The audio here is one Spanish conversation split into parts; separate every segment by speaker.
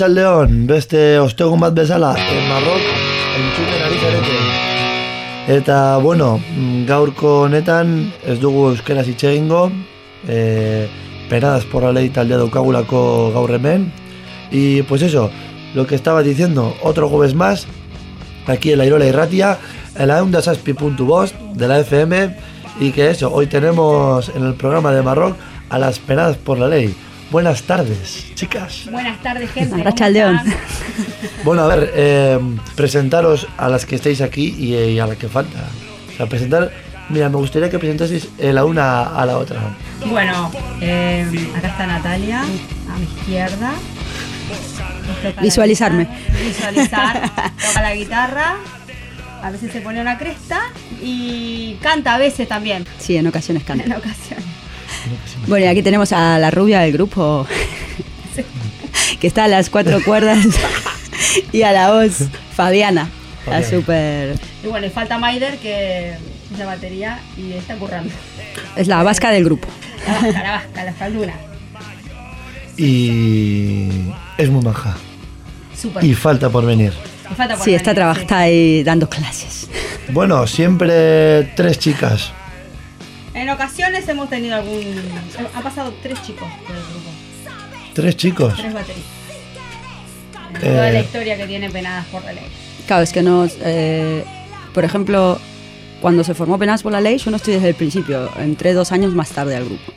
Speaker 1: Arratsaldeon beste ostegun bat bezala, en Marrok, entzuten ari zarete. Eta, bueno, gaurko honetan ez dugu euskera hitz egingo, e, penadas por la ley taldea daukagulako gaur hemen. Y pues eso, lo que estaba diciendo, otro jueves más, aquí en la Irola Irratia, en la onda saspi.voz de la FM, y que eso, hoy tenemos en el programa de Marroc a las penadas por la ley. Buenas tardes, chicas.
Speaker 2: Buenas tardes, gente. ¿cómo
Speaker 3: Arratsaldeon.
Speaker 2: están?
Speaker 1: Bueno, a ver, eh, presentaros a las que estáis aquí y, y a la que falta. O sea, presentar. Mira, me gustaría que presentaseis eh, la una a la otra.
Speaker 2: Bueno, eh, acá está Natalia, a mi izquierda.
Speaker 3: Visualizarme.
Speaker 2: guitarra, Visualizar. Toca la guitarra. A veces se pone una cresta y canta a veces también.
Speaker 3: Sí, en ocasiones canta.
Speaker 2: En ocasiones.
Speaker 3: Bueno, y aquí tenemos a la rubia del grupo, que está a las cuatro cuerdas, y a la voz, Fabiana, la super...
Speaker 2: Y bueno, y falta Maider que es la batería y está currando.
Speaker 3: Es la vasca del grupo.
Speaker 2: La vasca, la vasca, la falduna.
Speaker 1: Y. Es muy maja.
Speaker 2: Súper.
Speaker 1: Y falta por venir.
Speaker 2: Falta por
Speaker 3: Sí, está,
Speaker 2: venir,
Speaker 3: traba- está ahí dando clases.
Speaker 1: Bueno, siempre tres chicas.
Speaker 2: En ocasiones hemos tenido algún. Ha pasado tres chicos por el grupo.
Speaker 1: Tres chicos.
Speaker 2: Tres bateristas.
Speaker 1: Eh.
Speaker 2: Toda la historia que tiene penadas por la ley.
Speaker 3: Claro, es que nos... eh, por ejemplo, cuando se formó Penas por la Ley, yo no estoy desde el principio, entré dos años más tarde al grupo.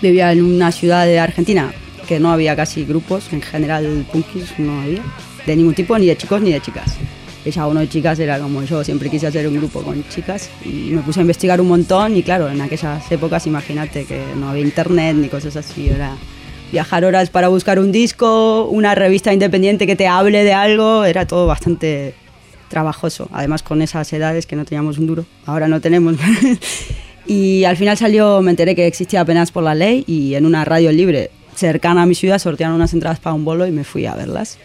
Speaker 3: Vivía en una ciudad de Argentina que no había casi grupos, en general punkis no había, de ningún tipo, ni de chicos ni de chicas. Ya uno de chicas era como yo, siempre quise hacer un grupo con chicas y me puse a investigar un montón y claro, en aquellas épocas imagínate que no había internet ni cosas así, era viajar horas para buscar un disco, una revista independiente que te hable de algo, era todo bastante trabajoso, además con esas edades que no teníamos un duro, ahora no tenemos. y al final salió, me enteré que existía apenas por la ley y en una radio libre cercana a mi ciudad sortearon unas entradas para un bolo y me fui a verlas.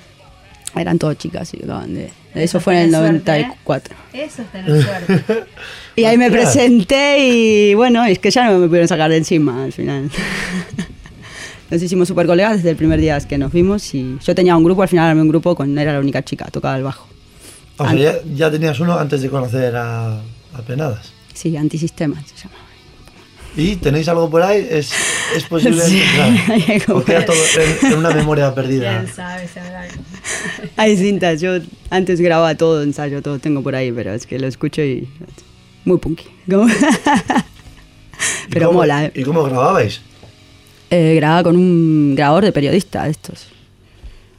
Speaker 3: Eran todas chicas y acaban de... Eso fue en el
Speaker 2: Tenés suerte, ¿eh?
Speaker 3: 94.
Speaker 2: Eso es tener suerte.
Speaker 3: Y ahí me presenté y bueno, es que ya no me pudieron sacar de encima al final. Nos hicimos super colegas desde el primer día que nos vimos y yo tenía un grupo, al final armé un grupo con, era la única chica, tocaba el bajo.
Speaker 1: O sea, ya, ya tenías uno antes de conocer a, a Penadas.
Speaker 3: Sí, antisistema se llamaba.
Speaker 1: ¿Y tenéis algo por ahí? ¿Es, es posible
Speaker 3: Sí,
Speaker 1: encontrar? ¿O queda todo en, en una memoria perdida?
Speaker 2: ¿Quién sabe algo?
Speaker 3: Hay cintas, yo antes grababa todo, ensayo, todo tengo por ahí, pero es que lo escucho y... Muy punky.
Speaker 1: ¿Y
Speaker 3: pero
Speaker 1: cómo-
Speaker 3: mola, ¿eh?
Speaker 1: ¿Y cómo grababais?
Speaker 3: Eh, grababa con un grabador de periodista de estos.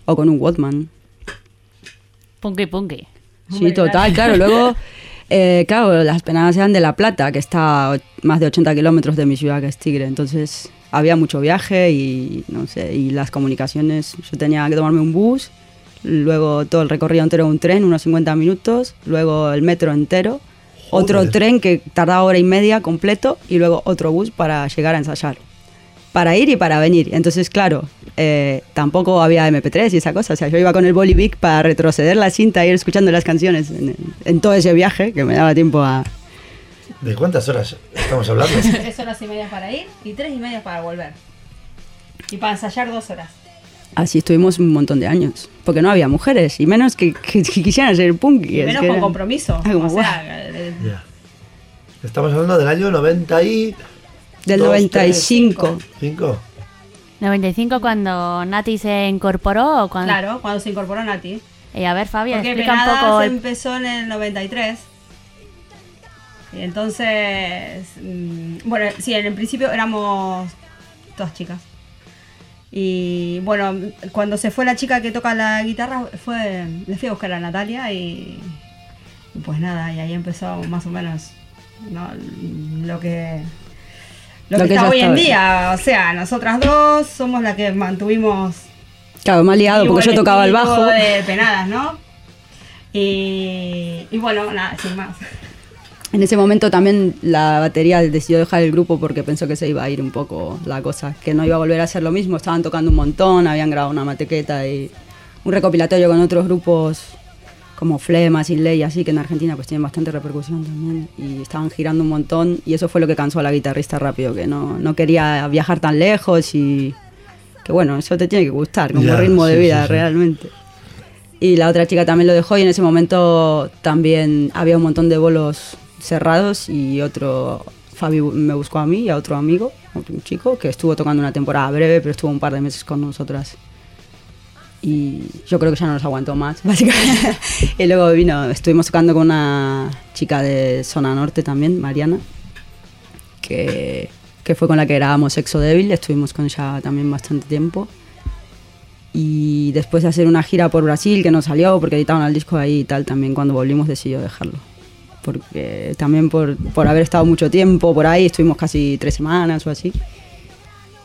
Speaker 3: O con un Walkman.
Speaker 4: Punky punky.
Speaker 3: Sí, total, claro. Luego, eh, claro, las penadas eran de La Plata, que está a más de 80 kilómetros de mi ciudad, que es Tigre. Entonces, había mucho viaje y, no sé, y las comunicaciones. Yo tenía que tomarme un bus, luego todo el recorrido entero un tren, unos 50 minutos, luego el metro entero, otro
Speaker 1: Joder.
Speaker 3: tren que tardaba hora y media completo y luego otro bus para llegar a ensayar. Para ir y para venir. Entonces, claro, eh, tampoco había MP3 y esa cosa. O sea, yo iba con el Bolivic para retroceder la cinta e ir escuchando las canciones en, en todo ese viaje que me daba tiempo a...
Speaker 1: ¿De cuántas horas estamos hablando?
Speaker 2: Tres horas y media para ir y tres y media para volver. Y para ensayar dos horas.
Speaker 3: Así estuvimos un montón de años. Porque no había mujeres, y menos que, que- que quisieran ser punk.
Speaker 2: Y menos con compromiso.
Speaker 3: Ah, como,
Speaker 2: o sea, eh.
Speaker 1: Estamos hablando del año 90 y...
Speaker 3: Del
Speaker 1: dos,
Speaker 3: 95.
Speaker 1: ¿Cinco?
Speaker 4: 95 cuando Nati se incorporó o cuando...
Speaker 2: claro, cuando se incorporó Nati.
Speaker 4: Y a ver, Fabi,
Speaker 2: Porque
Speaker 4: explica un poco... el-
Speaker 2: empezó en el 93. Y entonces, mm, bueno, sí, en el principio éramos todas chicas. Y bueno, cuando se fue la chica que toca la guitarra, fue, le fui a buscar a Natalia y, y pues nada, y ahí empezó más o menos ¿no? lo que lo,
Speaker 3: Lo
Speaker 2: que,
Speaker 3: que
Speaker 2: está hoy en día. O sea, nosotras dos somos las que mantuvimos
Speaker 3: Claro, más liado porque yo tocaba el bajo.
Speaker 2: de penadas, ¿no? Y, y bueno, nada, sin más.
Speaker 3: En ese momento también la batería decidió dejar el grupo porque pensó que se iba a ir un poco la cosa, que no iba a volver a hacer lo mismo, estaban tocando un montón, habían grabado una matequeta y un recopilatorio con otros grupos como Flema, Sin Ley, así que en Argentina pues tienen bastante repercusión también y estaban girando un montón y eso fue lo que cansó a la guitarrista rápido, que no, no quería viajar tan lejos y Que bueno, eso te tiene que gustar como
Speaker 1: Ya,
Speaker 3: ritmo de vida
Speaker 1: sí, sí.
Speaker 3: realmente. Y la otra chica también lo dejó y en ese momento también había un montón de bolos cerrados y otro, Fabi me buscó a mí y a otro amigo, otro un chico, que estuvo tocando una temporada breve, pero estuvo un par de meses con nosotras. Y yo creo que ya no nos aguantó más, básicamente. y luego vino, estuvimos tocando con una chica de zona norte también, Mariana, que, que fue con la que grabamos Sexo Débil, estuvimos con ella también bastante tiempo. Y después de hacer una gira por Brasil, que no salió porque editaban el disco ahí y tal, también cuando volvimos decidió dejarlo. Porque también por, por haber estado mucho tiempo por ahí, estuvimos casi tres semanas o así.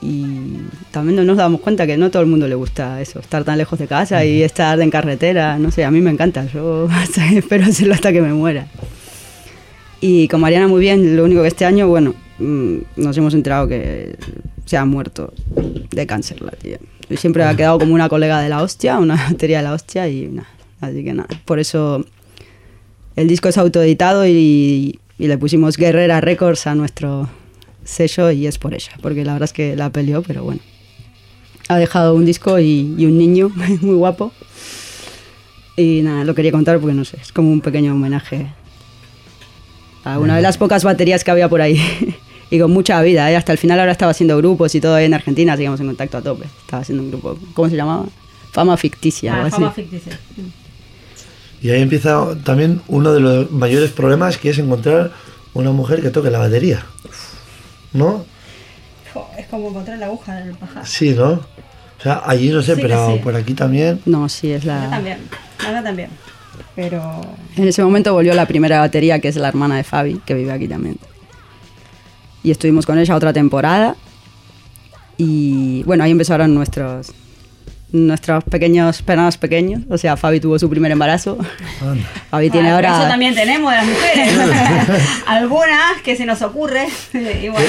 Speaker 3: Y también no nos damos cuenta que no todo el mundo le gusta eso, estar tan lejos de casa y estar en carretera. No sé, a mí me encanta, yo hasta- espero hacerlo hasta que me muera. Y con Mariana muy bien, lo único que este año, bueno, mm, nos hemos enterado que se ha muerto de cáncer la tía. Y siempre ha quedado como una colega de la hostia, una batería de la hostia y nada. Así que nada, por eso el disco es autoeditado y, y le pusimos Guerrera Records a nuestro sello y es por ella, porque la verdad es que la peleó, pero bueno. Ha dejado un disco y, y un niño muy guapo. Y nada, lo quería contar porque no sé, es como un pequeño homenaje a una de las pocas baterías que había por ahí. y con mucha vida, ¿eh? hasta el final ahora estaba haciendo grupos y todo ahí en Argentina, seguimos en contacto a tope. Estaba haciendo un grupo, ¿cómo se llamaba? Fama Ficticia.
Speaker 2: Ah, fama
Speaker 3: así.
Speaker 2: ficticia.
Speaker 1: Y ahí empieza también uno de los mayores problemas que es encontrar una mujer que toque la batería. ¿No?
Speaker 2: Es como encontrar la aguja del pajar.
Speaker 1: Sí, ¿no? O sea, allí no sé,
Speaker 2: Sí que
Speaker 1: pero
Speaker 2: sí.
Speaker 1: por aquí también.
Speaker 3: No, sí, es
Speaker 2: Acá
Speaker 3: la...
Speaker 2: también, acá también. Pero
Speaker 3: En ese momento volvió la primera batería, que es la hermana de Fabi, que vive aquí también. Y estuvimos con ella otra temporada. Y bueno, ahí empezaron nuestros nuestros pequeños penados pequeños. O sea, Fabi tuvo su primer embarazo.
Speaker 1: Anda.
Speaker 3: Fabi tiene
Speaker 2: Ah,
Speaker 3: ahora...
Speaker 2: Eso también tenemos de las mujeres. Algunas que se nos ocurre. Y bueno,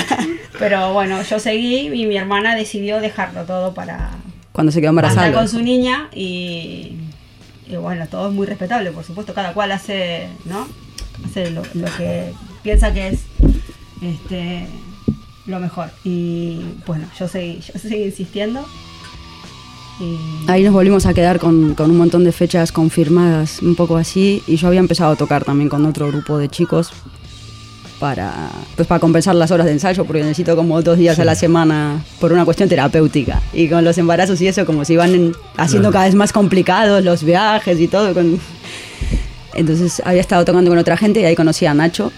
Speaker 2: pero bueno, yo seguí y mi hermana decidió dejarlo todo para
Speaker 3: Cuando se quedó
Speaker 2: estar
Speaker 3: embarazada.
Speaker 2: con su niña y, y bueno, todo es muy respetable, por supuesto, cada cual hace, ¿no? Hace lo, lo que piensa que es este lo mejor. Y bueno, yo seguí, yo seguí insistiendo. Y
Speaker 3: Ahí nos volvimos a quedar con, con un montón de fechas confirmadas, un poco así, y yo había empezado a tocar también con otro grupo de chicos para, pues para compensar las horas de ensayo, porque necesito como dos días a la semana por una cuestión terapéutica. Y con los embarazos y eso, como se iban en- haciendo
Speaker 1: Claro.
Speaker 3: cada vez más complicados los viajes y todo. Con... Entonces había estado tocando con otra gente y ahí conocí a Nacho,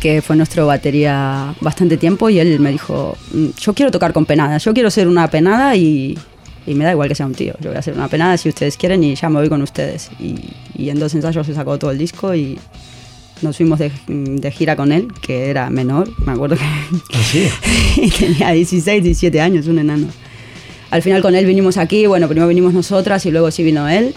Speaker 3: que fue nuestro batería bastante tiempo y él me dijo, "Mm, yo quiero tocar con penadas, yo quiero ser una penada y, y me da igual que sea un tío, yo voy a ser una penada si ustedes quieren y ya me voy con ustedes. Y, y en dos ensayos se sacó todo el disco y nos fuimos de, de gira con él, que era menor, me acuerdo que
Speaker 1: Así.
Speaker 3: y tenía 16, 17 años, un enano. Al final con él vinimos aquí, bueno, primero vinimos nosotras y luego sí vino él.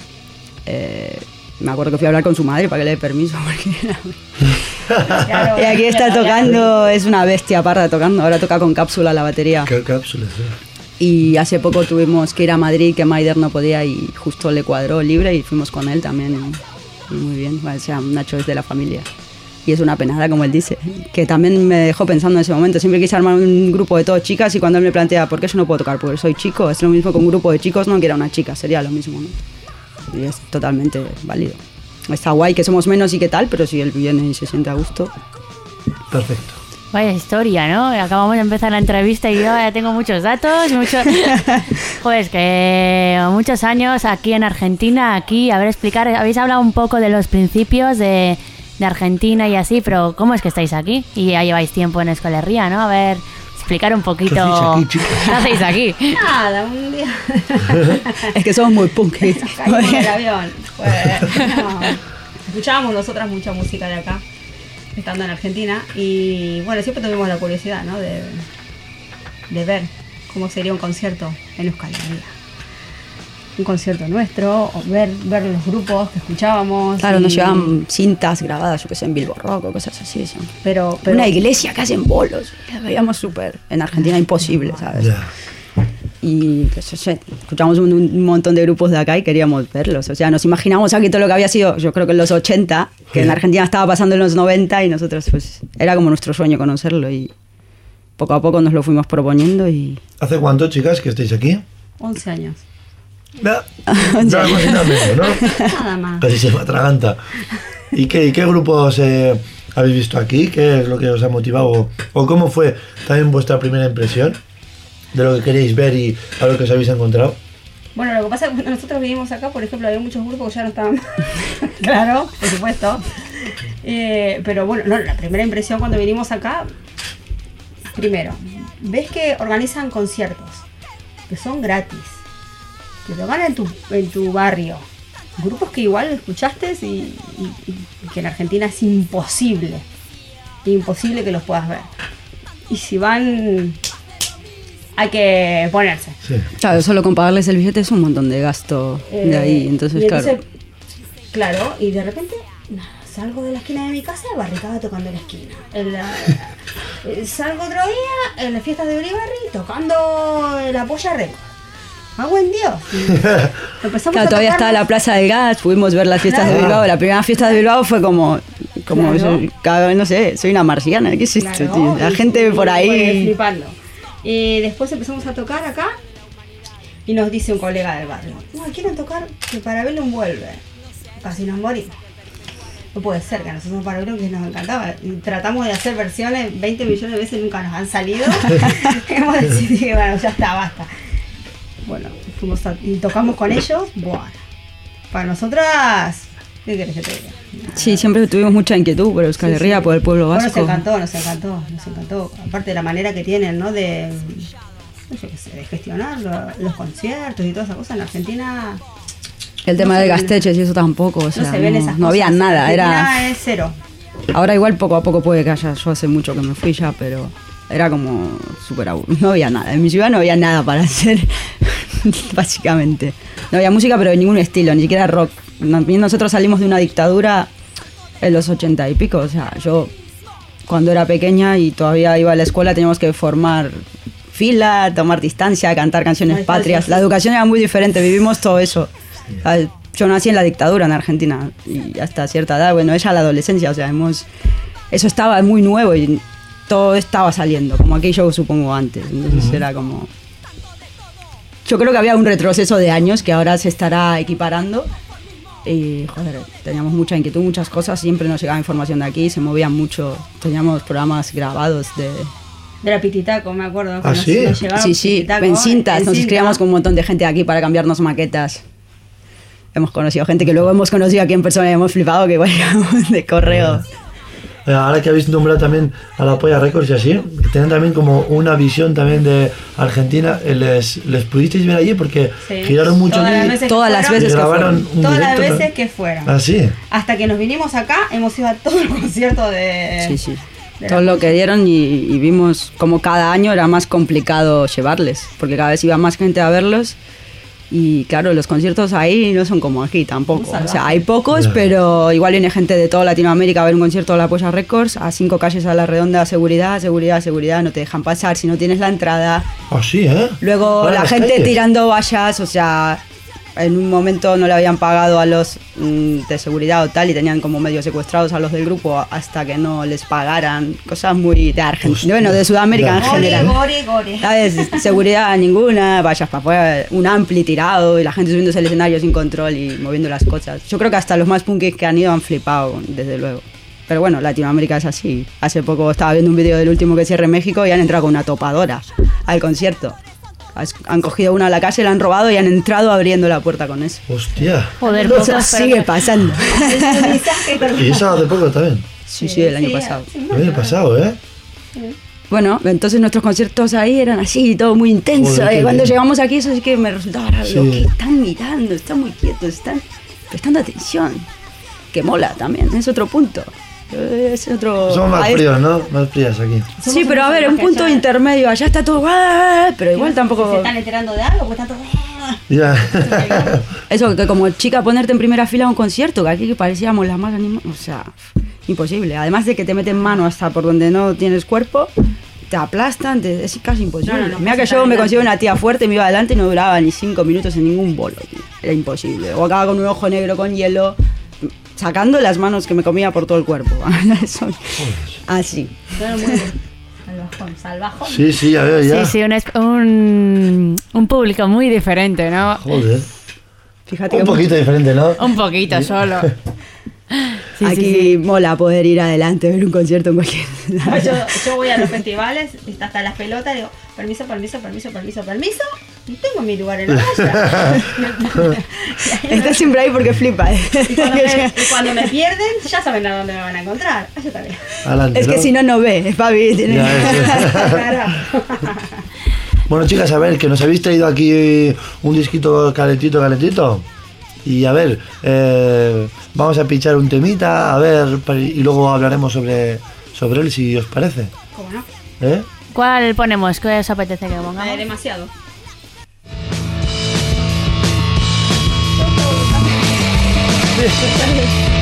Speaker 3: Eh, me acuerdo que fui a hablar con su madre para que le dé permiso. Porque y aquí está tocando, es una bestia parda tocando, ahora toca con cápsula la batería.
Speaker 1: Qué cápsulas, eh.
Speaker 3: Y hace poco tuvimos que ir a Madrid, que Maider no podía y justo le cuadró libre y fuimos con él también. Y, muy bien, o sea, Nacho es de la familia. Y es una penada, como él dice, que también me dejó pensando en ese momento. Siempre quise armar un grupo de todas chicas y cuando él me plantea, ¿por qué yo no puedo tocar? Porque soy chico, es lo mismo que un grupo de chicos, no que era una chica, sería lo mismo, ¿no? Y es totalmente válido. Está guay que somos menos y qué tal, pero si él viene y se siente a gusto,
Speaker 1: Perfecto.
Speaker 4: Vaya historia, ¿no? Acabamos de empezar la entrevista y yo ya tengo muchos datos, muchos... Pues que muchos años aquí en Argentina, aquí, a ver, explicar, habéis hablado un poco de los principios de, de Argentina y así, pero ¿cómo es que estáis aquí? Y ya lleváis tiempo en Escolerría, ¿no? A ver, explicar un poquito...
Speaker 1: ¿Qué hacéis aquí, chicos?
Speaker 4: ¿Qué hacéis aquí?
Speaker 2: Nada, un día
Speaker 3: es que somos muy punkis.
Speaker 2: caímos del avión. Fue- no. Escuchábamos nosotras mucha música de acá, estando en Argentina, y bueno, siempre tuvimos la curiosidad, ¿no? De, de ver cómo sería un concierto en Euskal Herria. Un concierto nuestro, o ver, ver los grupos que escuchábamos.
Speaker 3: Claro, nos llevaban cintas grabadas, yo que sé, en Bilbo Rock o cosas así. sí.
Speaker 2: Pero, pero
Speaker 3: Una iglesia que hacen bolos. La veíamos súper. En Argentina imposible, ¿sabes?
Speaker 1: Ya.
Speaker 3: Y sé, escuchamos un, un montón de grupos de acá y queríamos verlos. O sea, nos imaginamos aquí todo lo que había sido, yo creo que en los 80, que en
Speaker 1: Sí.
Speaker 3: Argentina estaba pasando en los 90 y nosotros, pues, era como nuestro sueño conocerlo. Y, poco a poco nos lo fuimos proponiendo y
Speaker 1: ¿Hace cuánto, chicas, que estáis aquí?
Speaker 2: 11 años.
Speaker 1: Nada, nada más y nada menos, ¿no?
Speaker 2: Nada más.
Speaker 1: Casi se me atraganta. ¿Y qué, y qué grupos eh, habéis visto aquí? ¿Qué es lo que os ha motivado? ¿O cómo fue también vuestra primera impresión de lo que queréis ver y a lo que os habéis encontrado?
Speaker 2: Bueno, lo que pasa es que cuando nosotros vinimos acá, por ejemplo, había muchos grupos que ya no estaban. claro, por supuesto. Eh, pero bueno, no, la primera impresión cuando vinimos acá, primero, ves que organizan conciertos que son gratis, que tocan en tu, en tu barrio. Grupos que igual escuchaste y, que en Argentina es imposible. Imposible que los puedas ver. Y si van, hay que ponerse.
Speaker 1: Sí.
Speaker 3: claro, solo con pagarles el billete es un montón de gasto de
Speaker 2: Eh,
Speaker 3: ahí, entonces
Speaker 2: y
Speaker 3: claro.
Speaker 2: claro, y de repente salgo de la esquina de mi casa, Barricada tocando la esquina. La- eh, salgo otro día en las fiestas de Uribarri tocando la polla récord. ¡Ah, buen Dios! Empezamos
Speaker 3: Claro,
Speaker 2: a
Speaker 3: todavía estaba la Plaza del Gas, pudimos ver las fiestas de. Bilbao. La primera fiesta de Bilbao fue como, como
Speaker 2: Claro.
Speaker 3: vez, no sé, soy una marciana, ¿qué es esto,
Speaker 2: Claro,
Speaker 3: tío? La
Speaker 2: y-
Speaker 3: gente
Speaker 2: y-
Speaker 3: por ahí.
Speaker 2: flipando. Y después empezamos a tocar acá y nos dice un colega del barrio, no, quieren tocar que Parabellum vuelve. Casi nos morimos. No puede ser que a nosotros Parabellum que nos encantaba. Tratamos de hacer versiones 20 millones de veces y nunca nos han salido. Hemos decidido bueno, ya está, basta. Bueno, fuimos a- y tocamos con ellos. Bueno, para nosotras, ¿qué querés que te diga?
Speaker 3: Sí, siempre tuvimos mucha inquietud por Euskal Herria,
Speaker 2: sí.
Speaker 3: por el pueblo
Speaker 2: No,
Speaker 3: vasco.
Speaker 2: Nos encantó, nos encantó, nos encantó. Aparte de la manera que tienen, ¿no? De, no sé qué sé, de gestionar lo- los conciertos y todas esas cosas. En Argentina
Speaker 3: El tema
Speaker 2: no
Speaker 3: de Gasteches y eso tampoco, o sea,
Speaker 2: no se ven
Speaker 3: no,
Speaker 2: esas
Speaker 3: no
Speaker 2: cosas.
Speaker 3: había nada. Era,
Speaker 2: es cero.
Speaker 3: ahora igual poco a poco puede que haya, yo hace mucho que me fui ya, pero era como súper aburrido. No había nada, en mi ciudad no había nada para hacer, básicamente. No había música, pero de ningún estilo, ni siquiera rock. También Nosotros salimos de una dictadura en los ochenta y pico, o sea, yo cuando era pequeña y todavía iba a la escuela teníamos que formar fila, tomar distancia, cantar canciones
Speaker 2: Ay,
Speaker 3: patrias. La educación era muy diferente, vivimos todo eso. Yo nací en la dictadura en Argentina y hasta cierta edad, bueno, ella la adolescencia, o sea, hemos, eso estaba muy nuevo y todo estaba saliendo, como aquí yo supongo antes. Entonces era como... Yo creo que había un retroceso de años que ahora se estará equiparando. Y, joder, teníamos mucha inquietud, muchas cosas, siempre nos llegaba información de aquí, se movían mucho, teníamos programas grabados de...
Speaker 2: De la Pititaco, me acuerdo.
Speaker 1: ¿Ah, sí?
Speaker 2: nos
Speaker 3: Sí, sí,
Speaker 2: Pititaco
Speaker 3: en cintas,
Speaker 2: en
Speaker 3: nos
Speaker 2: cinta.
Speaker 3: escribíamos con un montón de gente de aquí para cambiarnos maquetas. Hemos conocido gente que luego hemos conocido aquí en persona y hemos flipado que íbamos de correo.
Speaker 1: Eh, Ahora que habéis nombrado también a la Polla Records y así, tienen también como una visión también de Argentina. Eh, ¿Les, les pudisteis ver allí? Porque
Speaker 2: Sí.
Speaker 1: giraron mucho
Speaker 2: Todas las
Speaker 1: allí
Speaker 2: veces que
Speaker 3: Todas las veces que
Speaker 1: grabaron
Speaker 2: Todas las veces que fueron.
Speaker 1: Ah, sí.
Speaker 2: Hasta que nos vinimos acá, hemos ido a todos los conciertos de.
Speaker 3: Sí, sí.
Speaker 2: de
Speaker 3: Todo
Speaker 2: la
Speaker 3: lo que dieron y, y vimos como cada año era más complicado llevarles, porque cada vez iba más gente a verlos. Y claro, los conciertos ahí no son como aquí tampoco. O sea, hay pocos, pero igual viene gente de toda Latinoamérica a ver un concierto de la Polla Records, a cinco calles a la redonda, seguridad, seguridad, seguridad, no te dejan pasar si no tienes la entrada.
Speaker 1: Ah, sí, ¿eh?
Speaker 3: Luego la gente
Speaker 1: calles.
Speaker 3: tirando vallas, o sea, en un momento no le habían pagado a los mm, de seguridad o tal y tenían como medio secuestrados a los del grupo hasta que no les pagaran. Cosas muy de Argentina,
Speaker 1: Hostia.
Speaker 3: bueno, de Sudamérica en.
Speaker 2: Gore,
Speaker 3: general.
Speaker 2: gore, gore.
Speaker 3: ¿Sabes? Seguridad ninguna, vallas para afuera, un ampli tirado y la gente subiéndose al escenario sin control y moviendo las cosas. Yo creo que hasta los más punkis que han ido han flipado, desde luego. Pero bueno, Latinoamérica es así. Hace poco estaba viendo un vídeo del último que cierre México y han entrado con una topadora al concierto. Han cogido una a la calle, la han robado y han entrado abriendo la puerta con eso.
Speaker 1: Hostia.
Speaker 4: Joder,
Speaker 3: sigue
Speaker 4: que-
Speaker 3: pasando.
Speaker 1: Y eso hace poco también.
Speaker 3: Sí, sí, el año pasado.
Speaker 1: El año pasado, ¿eh?
Speaker 3: Bueno, entonces nuestros conciertos ahí eran así, todo muy intenso.
Speaker 1: Joder,
Speaker 3: y cuando
Speaker 1: bien.
Speaker 3: llegamos aquí, eso sí que me resultaba raro.
Speaker 1: Sí.
Speaker 3: ¿qué están mirando? Están muy quietos, están prestando atención. Que mola también, es otro punto. Es otro.
Speaker 1: Somos más
Speaker 3: ahí-
Speaker 1: fríos, ¿no? Más frías aquí.
Speaker 3: Sí, pero a ver, un punto
Speaker 2: ya.
Speaker 3: intermedio. Allá está todo. ¡ah! Pero igual
Speaker 2: ¿Se
Speaker 3: tampoco.
Speaker 2: están enterando de algo? Pues están todos...
Speaker 1: Ya.
Speaker 3: Eso, que como chica ponerte en primera fila a un concierto, que aquí que parecíamos las más animadas. O sea, imposible. Además de que te meten mano hasta por donde no tienes cuerpo, te aplastan, te- es casi imposible.
Speaker 2: No, no, no,
Speaker 3: Mira que yo me consigo una tía fuerte, me iba adelante y no duraba ni cinco minutos en ningún bolo. tío. Era imposible. O acababa con un ojo negro con hielo, sacando las manos que me comía por todo el cuerpo. Eso- Así.
Speaker 2: Salvajón, salvajón.
Speaker 1: Sí, sí, ya veo, ya.
Speaker 4: Sí, sí, un, es- un, un público muy diferente, ¿no?
Speaker 1: Joder.
Speaker 3: Fíjate
Speaker 1: Un poquito diferente, ¿no?
Speaker 4: Un poquito solo. Sí,
Speaker 3: aquí
Speaker 4: sí, sí.
Speaker 3: mola poder ir adelante, ver un concierto en cualquier
Speaker 2: yo, yo voy a los festivales, está hasta las pelotas, digo, permiso, permiso, permiso, permiso, permiso, tengo mi lugar en la ahí
Speaker 3: Está siempre ahí porque flipa. ¿eh?
Speaker 2: y cuando, me, y cuando me pierden, ya saben a dónde me van a encontrar. También.
Speaker 1: Adelante,
Speaker 3: Es que si no, no ve, Fabi. tiene-.
Speaker 2: Claro.
Speaker 1: Bueno, chicas, a ver, que nos habéis traído aquí un disquito calentito, calentito. Y a ver, eh, vamos a pinchar un temita, a ver, y luego hablaremos sobre, sobre él, si os parece.
Speaker 2: ¿Cómo no?
Speaker 1: ¿Eh?
Speaker 4: ¿Cuál ponemos? ¿Qué os apetece que
Speaker 2: Eh,
Speaker 4: pongamos?
Speaker 2: demasiado.
Speaker 5: Demasiado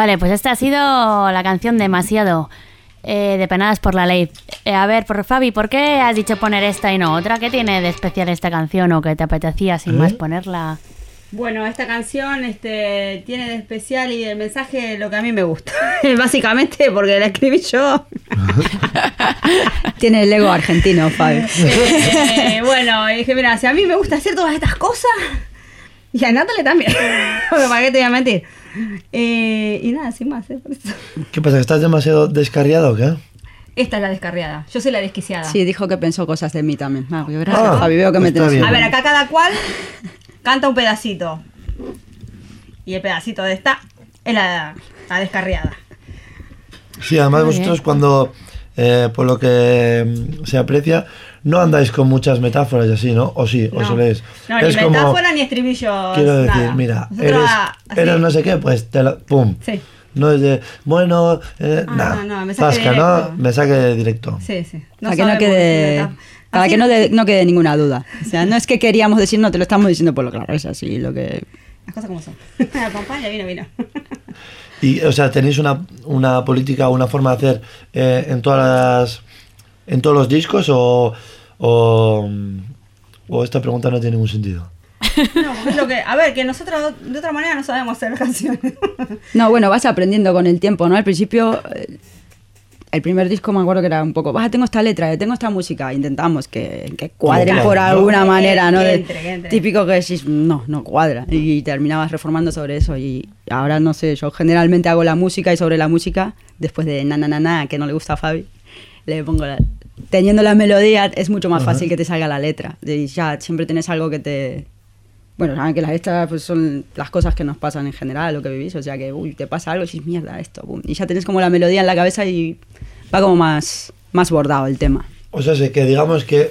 Speaker 4: Vale, pues esta ha sido la canción Demasiado eh, de Penadas por la Ley. Eh, a ver, por Fabi, ¿por qué has dicho poner esta y no otra? ¿Qué tiene de especial esta canción o que te apetecía sin más ponerla?
Speaker 2: Bueno, esta canción este, tiene de especial y el mensaje lo que a mí me gusta. Básicamente porque la escribí yo.
Speaker 3: Tiene el ego argentino, Fabi.
Speaker 2: Eh, bueno, y dije, mira, si a mí me gusta hacer todas estas cosas, y a Natalie también. Porque ¿Para qué te voy a mentir? Eh, y nada, sin más, ¿eh? Por eso.
Speaker 1: ¿Qué pasa? ¿Que estás demasiado descarriado o qué?
Speaker 2: Esta es la descarriada. Yo soy la desquiciada.
Speaker 3: Sí, dijo que pensó cosas de mí también. Ah, gracias,
Speaker 1: Ah,
Speaker 3: Fabi. Veo que me
Speaker 1: está
Speaker 3: tenés.
Speaker 1: bien.
Speaker 2: A ver, acá cada cual canta un pedacito. Y el pedacito de esta es la, la descarriada.
Speaker 1: Sí, además
Speaker 4: Muy
Speaker 1: vosotros
Speaker 4: bien.
Speaker 1: cuando, eh, por lo que mm, se aprecia, no andáis con muchas metáforas y así, ¿no? O sí, o
Speaker 2: No,
Speaker 1: soléis.
Speaker 2: no ni metáfora ni estribillo.
Speaker 1: Quiero decir,
Speaker 2: nada.
Speaker 1: mira, eres, eres no sé qué, pues te la, pum.
Speaker 2: Sí.
Speaker 1: No es de, bueno, eh,
Speaker 2: Ah,
Speaker 1: nada.
Speaker 2: no,
Speaker 1: Zasca,
Speaker 2: directo.
Speaker 1: ¿no? Mensaje directo.
Speaker 2: Sí, sí.
Speaker 3: para que no quede, para
Speaker 2: Así-
Speaker 3: que no, de- no quede ninguna duda. O sea, no es que queríamos decir, no, te lo estamos diciendo por lo claro, es así lo que...
Speaker 2: Las cosas como son. Me acompaña, vino, vino.
Speaker 1: Y, o sea, tenéis una, una política, una forma de hacer eh, en todas las en todos los discos o, o, o esta pregunta no tiene ningún sentido?
Speaker 2: No, es lo que. A ver, que nosotros de otra manera no sabemos hacer canciones.
Speaker 3: No, bueno, vas aprendiendo con el tiempo, ¿no? Al principio, eh, el primer disco me acuerdo que era un poco, vas, tengo esta letra, tengo esta música, intentamos que, que cuadren por alguna
Speaker 2: Que-
Speaker 3: manera, ¿no?
Speaker 2: que
Speaker 3: De-
Speaker 2: entre, que entre.
Speaker 3: Típico que decís, no, no cuadra, y terminabas reformando sobre eso, y ahora no sé, yo generalmente hago la música y sobre la música, después de na na na na, que no le gusta a Fabi, le pongo la... Teniendo la melodía es mucho más
Speaker 1: Ajá.
Speaker 3: fácil que te salga la letra, y ya siempre tenés algo que te, bueno, saben que las letras pues, son las cosas que nos pasan en general, lo que vivís, o sea que, uy, te pasa algo y dices, mierda, esto, pum", y ya tenés como la melodía en la cabeza y va como más, más bordado el tema.
Speaker 1: O sea, sé que digamos que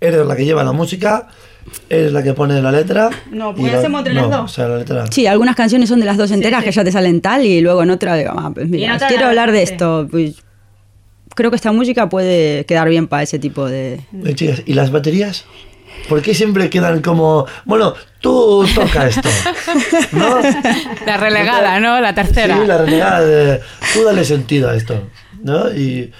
Speaker 1: eres la que lleva la música, eres la que pone la letra.
Speaker 2: No,
Speaker 1: y
Speaker 2: porque
Speaker 1: la-
Speaker 2: hacemos entre las
Speaker 1: no,
Speaker 2: dos.
Speaker 1: O sea, la letra.
Speaker 3: Sí, algunas canciones son de las dos enteras
Speaker 2: sí.
Speaker 3: que ya te salen tal y luego en otra digo, ah, pues mira, quiero
Speaker 2: la-
Speaker 3: hablar de
Speaker 2: sí.
Speaker 3: esto, pues creo que esta música puede quedar bien para ese tipo de...
Speaker 1: Eh, chicas, ¿y las baterías? ¿Por qué siempre quedan como, bueno, tú toca esto? ¿No?
Speaker 4: La relegada, ¿no? La tercera.
Speaker 1: Sí, la renegada de, tú dale sentido a esto, ¿no? Y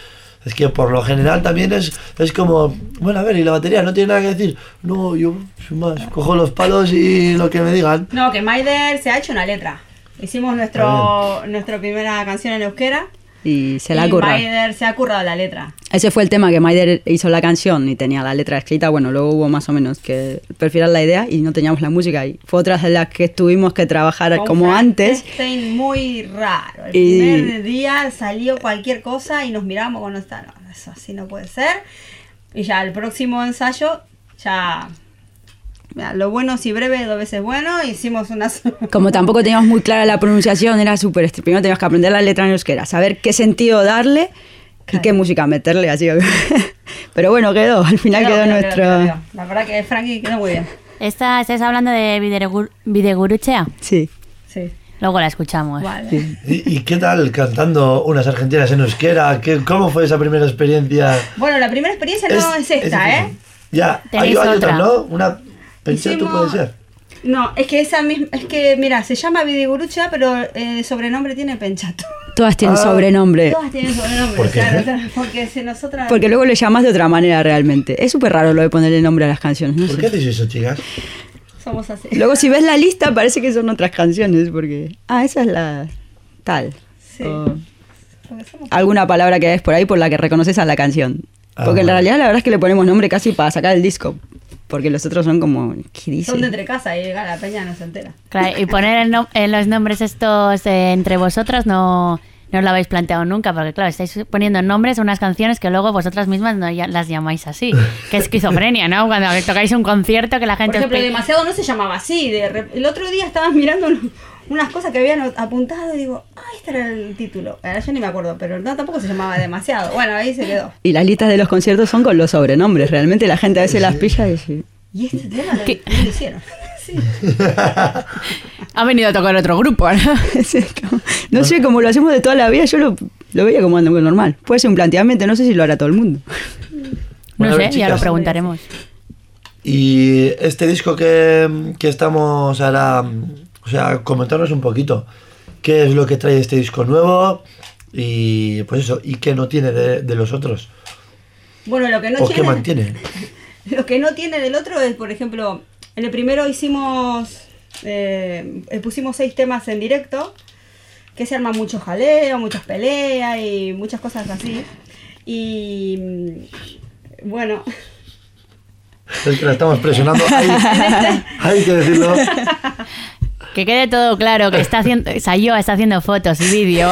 Speaker 1: es que por lo general también es, es como, bueno, a ver, y la batería no tiene nada que decir. No, yo, sin más, cojo los palos y lo que me digan.
Speaker 2: No, que Maider se ha hecho una letra. Hicimos nuestro, nuestra primera canción en euskera.
Speaker 3: Y se la ha currado.
Speaker 2: Maider se ha currado la letra.
Speaker 3: Ese fue el tema que Maider hizo la canción y tenía la letra escrita. Bueno, luego hubo más o menos que perfilar la idea y no teníamos la música. Y fue otra de las que tuvimos que trabajar
Speaker 2: Con
Speaker 3: como antes.
Speaker 2: Muy raro. El
Speaker 3: Y-
Speaker 2: primer día salió cualquier cosa y nos miramos con nuestra. No, eso así no puede ser. Y ya el próximo ensayo, ya. Mira, lo bueno si breve, dos veces bueno. Hicimos una.
Speaker 3: Como tampoco teníamos muy clara la pronunciación, era súper estricto. Primero teníamos que aprender la letra en euskera, saber qué sentido darle y
Speaker 2: Claro.
Speaker 3: qué música meterle. Así Pero bueno, quedó. Al final quedó,
Speaker 2: Quedó, quedó,
Speaker 3: nuestro.
Speaker 2: quedó, quedó. La verdad que Frankie quedó muy bien.
Speaker 4: Esta, ¿Estáis hablando de Videgur- Videguruchea?
Speaker 3: Sí.
Speaker 2: Sí.
Speaker 4: Luego la escuchamos.
Speaker 2: Vale.
Speaker 1: ¿Y, y qué tal cantando unas argentinas en euskera? ¿Qué, ¿Cómo fue esa primera experiencia?
Speaker 2: Bueno, la primera experiencia no es, esta,
Speaker 1: difícil.
Speaker 2: ¿eh?
Speaker 1: Ya, hay, hay
Speaker 4: otra.
Speaker 1: otras, ¿no? Una pensato
Speaker 2: Hicimos-
Speaker 1: puede ser.
Speaker 2: No, es que esa misma. Es que, mira, se llama Vidigurucha, pero eh, sobrenombre tiene Penchato.
Speaker 3: Todas tienen
Speaker 1: Ah.
Speaker 3: sobrenombre.
Speaker 2: Todas tienen sobrenombre,
Speaker 1: ¿Por qué?
Speaker 2: claro, porque si nosotras.
Speaker 3: Porque luego le llamas de otra manera realmente. Es súper raro lo de ponerle nombre a las canciones. No
Speaker 1: ¿Por
Speaker 3: sé.
Speaker 1: qué hacéis eso, chicas?
Speaker 2: somos así.
Speaker 3: Luego si ves la lista parece que son otras canciones porque... Ah, esa es la tal.
Speaker 2: Sí.
Speaker 3: O alguna palabra que es por ahí por la que reconoces a la canción.
Speaker 1: Ah,
Speaker 3: Porque en realidad la verdad es que le ponemos nombre casi para sacar el disco. Porque los otros son como... ¿Qué dice?
Speaker 2: Son de entre casa y la peña no se entera.
Speaker 4: Claro, y poner el nom- en los nombres estos eh, entre vosotras no, no os lo habéis planteado nunca, porque claro, estáis poniendo nombres a unas canciones que luego vosotras mismas no ya- las llamáis así. Qué esquizofrenia, ¿no? Cuando tocáis un concierto que la
Speaker 2: Por
Speaker 4: gente... os
Speaker 2: ejemplo, demasiado no se llamaba así. de el otro día estaba mirando un- unas cosas que habían apuntado y digo, ah, este era el título. Ahora yo ni me acuerdo, pero no, tampoco se llamaba demasiado. Bueno, ahí se quedó.
Speaker 3: Y las listas de los conciertos son con los sobrenombres. Realmente la gente a veces las pilla y dice...
Speaker 2: Y este tema lo,
Speaker 4: ¿Qué?
Speaker 2: lo hicieron. Sí.
Speaker 4: Ha venido a tocar otro grupo, ¿no?
Speaker 3: Es como- no sé, como lo hacemos de toda la vida, yo lo, lo veía como algo normal. Puede ser un planteamiento, no sé si lo hará todo el mundo.
Speaker 1: Bueno,
Speaker 4: no sé,
Speaker 1: ver,
Speaker 4: ya lo preguntaremos.
Speaker 1: Y este disco que, que estamos ahora, o sea, comentarnos un poquito. ¿Qué es lo que trae este disco nuevo? Y pues eso, ¿y qué no tiene de, de los otros?
Speaker 2: Bueno, lo que no
Speaker 1: ¿O qué
Speaker 2: tiene.
Speaker 1: mantiene?
Speaker 2: Lo que no tiene del otro es, por ejemplo, en el primero hicimos, eh, eh, pusimos seis temas en directo, que se arma mucho jaleo, muchas peleas y muchas cosas así. Y mm, bueno,
Speaker 1: Es que la estamos presionando. Hay, hay que decirlo.
Speaker 4: Que quede todo claro que está haciendo, Sayo está haciendo fotos y vídeo.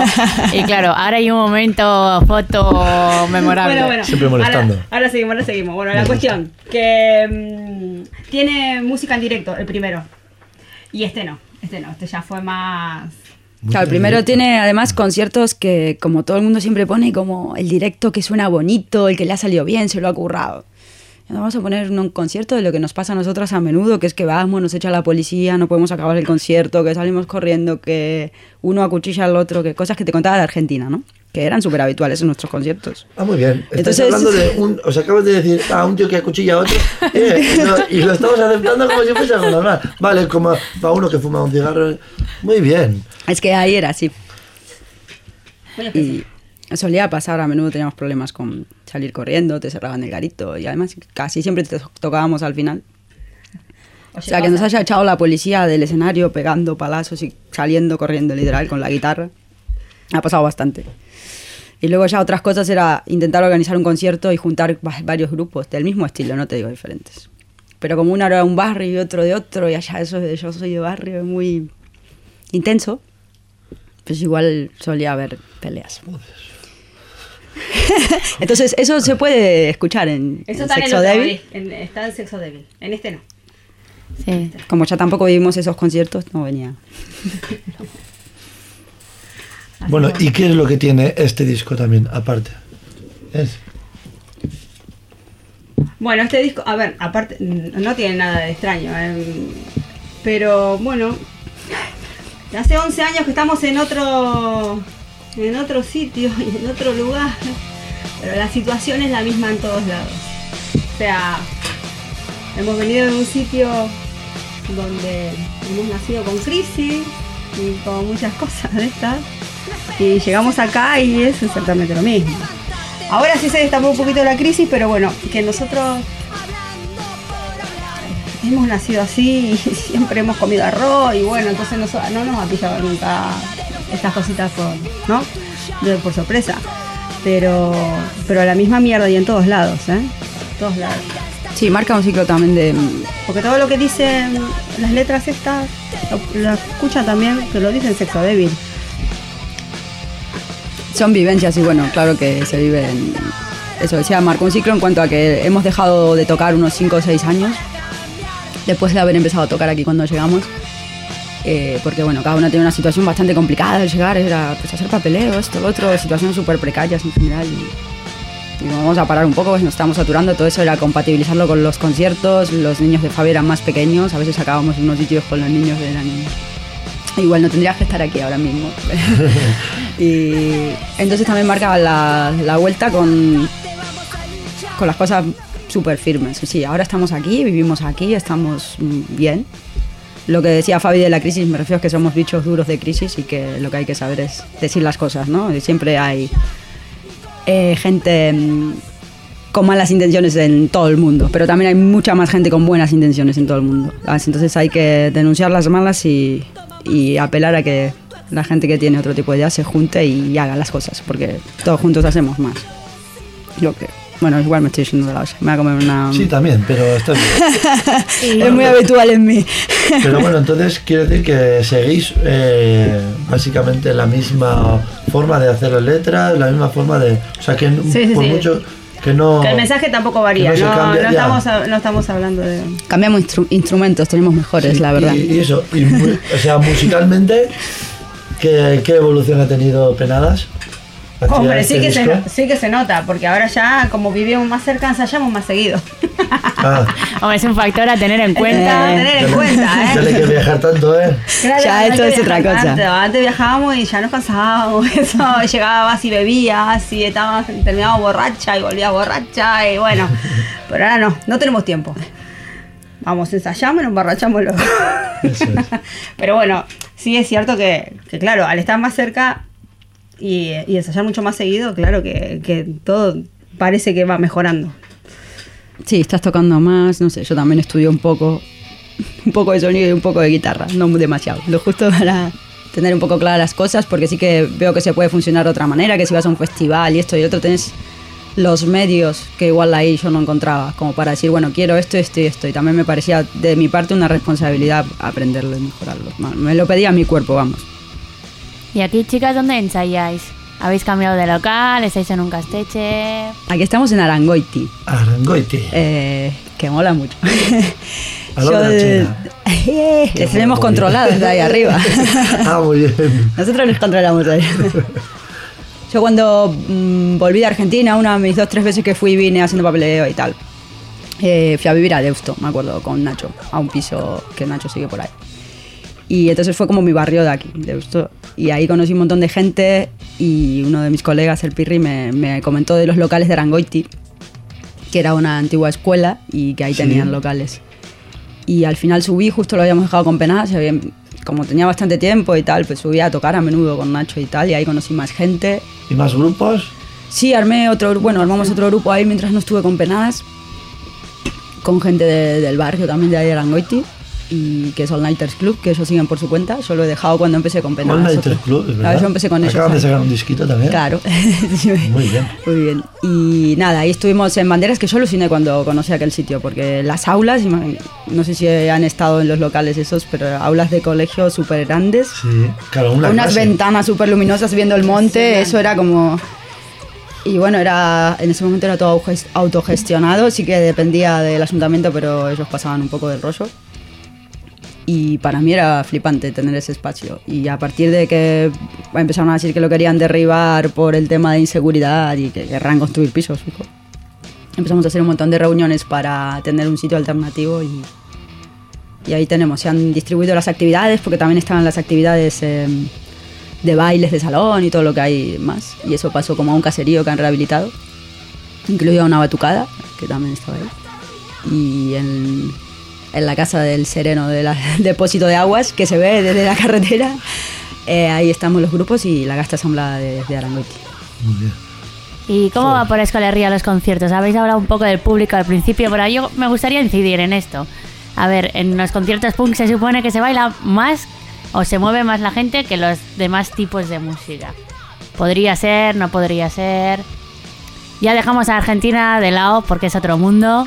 Speaker 4: Y claro, ahora hay un momento foto memorable.
Speaker 2: bueno, bueno.
Speaker 1: Siempre molestando.
Speaker 2: Ahora, ahora seguimos, ahora seguimos. Bueno, la cuestión, que mm, tiene música en directo, el primero. Y este no, este no, este ya fue más...
Speaker 3: Claro, el primero tiene además conciertos que, como todo el mundo siempre pone, como el directo que suena bonito, el que le ha salido bien, se lo ha currado. Vamos a poner un concierto de lo que nos pasa a nosotras a menudo, que es que vamos, nos echa la policía, no podemos acabar el concierto, que salimos corriendo, que uno acuchilla al otro, que cosas que te contaba de Argentina, ¿no? Que eran súper habituales en nuestros conciertos.
Speaker 1: Ah, muy bien. Estás
Speaker 3: Entonces-
Speaker 1: hablando de un. Os acabas de decir, ah, un tío que acuchilla a otro. eh, no, y lo estamos aceptando como si fuese algo normal. Vale, como para uno que fuma un cigarro. Muy bien.
Speaker 3: Es que ahí era así.
Speaker 2: especial.
Speaker 3: Y Solía pasar, a menudo teníamos problemas con salir corriendo, te cerraban el garito y además casi siempre te tocábamos al final. O sea, que nos haya echado la policía del escenario pegando palazos y saliendo corriendo literal con la guitarra. Ha pasado bastante. Y luego ya otras cosas era intentar organizar un concierto y juntar va- varios grupos del mismo estilo, no te digo diferentes. Pero como uno era de un barrio y otro de otro, y allá eso de yo soy de barrio es muy intenso, pues igual solía haber peleas. Entonces eso se puede escuchar en,
Speaker 2: Eso
Speaker 3: en
Speaker 2: está en el
Speaker 3: Sexo Débil.
Speaker 2: en- está en Sexo Débil. En este no.
Speaker 4: Sí.
Speaker 3: Como ya tampoco vivimos esos conciertos, no venía.
Speaker 1: Bueno, ¿y qué es lo que tiene este disco también, aparte? Es.
Speaker 2: Bueno, este disco, a ver, aparte, no tiene nada de extraño, eh, pero bueno, hace 11 años que estamos en otro, en otro sitio y en otro lugar, pero la situación es la misma en todos lados. O sea, hemos venido de un sitio donde hemos nacido con crisis y con muchas cosas de estas, y llegamos acá y es exactamente lo mismo. Ahora sí se destapó un poquito la crisis, pero bueno, que nosotros hemos nacido así y siempre hemos comido arroz y bueno, entonces no, no nos ha pillado nunca estas cositas por, ¿no? De- por sorpresa. Pero, pero la misma mierda y en todos lados, ¿eh? Todos lados.
Speaker 3: Sí, marca un ciclo también de...
Speaker 2: Porque todo lo que dicen las letras estas, lo, lo escucha también, que lo dicen sexo débil.
Speaker 3: Son vivencias y bueno, claro que se vive en... Eso decía, marcó un ciclo en cuanto a que hemos dejado de tocar unos 5 o 6 años después de haber empezado a tocar aquí cuando llegamos. Eh, porque bueno, cada uno tiene una situación bastante complicada al llegar, era pues hacer papeleo, esto, lo otro, situaciones súper precarias en general. Y, y vamos a parar un poco, pues nos estamos saturando, todo eso era compatibilizarlo con los conciertos, los niños de Fabi eran más pequeños, a veces acabamos en unos sitios con los niños que eran... Igual no tendrías que estar aquí ahora mismo. y entonces también marca la, la vuelta con, con las cosas súper firmes. Sí, ahora estamos aquí, vivimos aquí, estamos mm, bien. Lo que decía Fabi de la crisis, me refiero a que somos bichos duros de crisis y que lo que hay que saber es decir las cosas, ¿no? Y siempre hay eh, gente mm, con malas intenciones en todo el mundo, pero también hay mucha más gente con buenas intenciones en todo el mundo. ¿sabes? Entonces hay que denunciar las malas y, y apelar a que la gente que tiene otro tipo de ideas se junte y haga las cosas, porque todos juntos hacemos más. Yo creo. Bueno, igual me estoy yendo de la olla. Me voy a comer una...
Speaker 1: Sí, también, pero está bien.
Speaker 3: es muy habitual en mí.
Speaker 1: Pero bueno, entonces quiere decir que seguís eh, básicamente la misma forma de hacer las letras, la misma forma de... O sea, que
Speaker 2: Sí, sí,
Speaker 1: por
Speaker 2: sí.
Speaker 1: mucho que no...
Speaker 2: Que el mensaje tampoco varía,
Speaker 1: no
Speaker 2: no,
Speaker 1: cambia,
Speaker 2: no estamos, a- no estamos hablando de...
Speaker 3: Cambiamos instru- instrumentos, tenemos mejores,
Speaker 1: Sí,
Speaker 3: la verdad.
Speaker 1: Y, y eso, y o sea, musicalmente, ¿qué, qué evolución ha tenido Penadas?
Speaker 2: Hombre, sí que, se,
Speaker 1: disco?
Speaker 2: sí que se nota, porque ahora ya como vivimos más cerca ensayamos más seguido.
Speaker 1: Ah,
Speaker 4: Hombre, es un factor a tener en
Speaker 2: A
Speaker 4: cuenta.
Speaker 2: tener en cuenta, ¿eh?
Speaker 1: que viajar tanto, ¿eh?
Speaker 2: Claro,
Speaker 3: Ya esto es otra cosa.
Speaker 2: tanto. Antes viajábamos y ya nos cansábamos. Eso, llegabas y bebías y estabas, terminábamos borracha y volvías borracha y bueno. Pero ahora no, no tenemos tiempo. Vamos, ensayamos y nos emborrachamos
Speaker 1: es.
Speaker 2: Pero bueno, sí es cierto que, que, claro, al estar más cerca y, ensayar mucho más seguido, claro que, que todo parece que va mejorando.
Speaker 3: Sí, estás tocando más, no sé, yo también estudio un poco, un poco de sonido y un poco de guitarra, no demasiado, lo justo para tener un poco claras las cosas, porque sí que veo que se puede funcionar de otra manera, que si vas a un festival y esto y otro tenés los medios que igual ahí yo no encontraba, como para decir, bueno, quiero esto, esto y esto, y también me parecía de mi parte una responsabilidad aprenderlo y mejorarlo. Me lo pedía mi cuerpo, vamos.
Speaker 4: Y aquí, chicas, ¿dónde ensayáis? ¿Habéis cambiado de local? ¿Estáis en un casteche?
Speaker 3: Aquí estamos en Arangoiti,
Speaker 1: Arangoiti.
Speaker 3: eh, que mola mucho.
Speaker 1: Al lado de la
Speaker 3: eh,
Speaker 1: China.
Speaker 3: eh, les tenemos controlados de ahí arriba.
Speaker 1: ah, muy bien.
Speaker 3: Nosotros les controlamos ahí. Yo cuando mm, volví de Argentina, una de mis dos, tres veces que fui vine haciendo papeleo y tal, eh, fui a vivir a Deusto, me acuerdo, con Nacho, a un piso que Nacho sigue por ahí. Y entonces fue como mi barrio de aquí, Deusto. Y ahí conocí un montón de gente y uno de mis colegas, el Pirri, me, me comentó de los locales de Arangoiti, que era una antigua escuela y que ahí
Speaker 1: Sí.
Speaker 3: tenían locales. Y al final subí, justo lo habíamos dejado con habían como tenía bastante tiempo y tal, pues subía a tocar a menudo con Nacho y tal, y ahí conocí más gente.
Speaker 1: ¿Y más grupos?
Speaker 3: Sí, armé otro, bueno, armamos otro grupo ahí mientras no estuve con Penadas, con gente de- del barrio también de ahí de Arangoiti, y que es All Nighters Club, que ellos siguen por su cuenta, yo lo he dejado cuando empecé con Penadas.
Speaker 1: All Nighters Club, es
Speaker 3: Claro,
Speaker 1: verdad.
Speaker 3: yo empecé con ellos.
Speaker 1: Acaban de
Speaker 3: ahí.
Speaker 1: sacar un disquito también.
Speaker 3: Claro. Sí.
Speaker 1: Muy bien.
Speaker 3: Muy bien. Y nada, ahí estuvimos en Banderas, que yo aluciné cuando conocí aquel sitio, porque las aulas, no sé si han estado en los locales esos, pero aulas de colegio súper grandes,
Speaker 1: Sí, claro, una
Speaker 3: unas
Speaker 1: clase.
Speaker 3: ventanas súper luminosas viendo el monte, eso era como... Y bueno, era en ese momento era todo autogestionado, sí que dependía del ayuntamiento, pero ellos pasaban un poco del rollo. Y para mí era flipante tener ese espacio. Y a partir de que empezaron a decir que lo querían derribar por el tema de inseguridad y que querrán construir pisos, fijo, empezamos a hacer un montón de reuniones para tener un sitio alternativo y, y ahí tenemos. Se han distribuido las actividades porque también estaban las actividades eh, de bailes de salón y todo lo que hay más. Y eso pasó como a un caserío que han rehabilitado, incluida una batucada, que también estaba ahí. Y en, en la casa del sereno del depósito de aguas, que se ve desde la carretera, eh, ahí estamos los grupos y la gasta asamblea de, de Arangoiti.
Speaker 1: Muy bien.
Speaker 4: ¿Y cómo va por Escolería los conciertos? Habéis hablado un poco del público al principio, pero yo me gustaría incidir en esto. A ver, en los conciertos punk se supone que se baila más o se mueve más la gente que los demás tipos de música. Podría ser, no podría ser. Ya dejamos a Argentina de lado porque es otro mundo.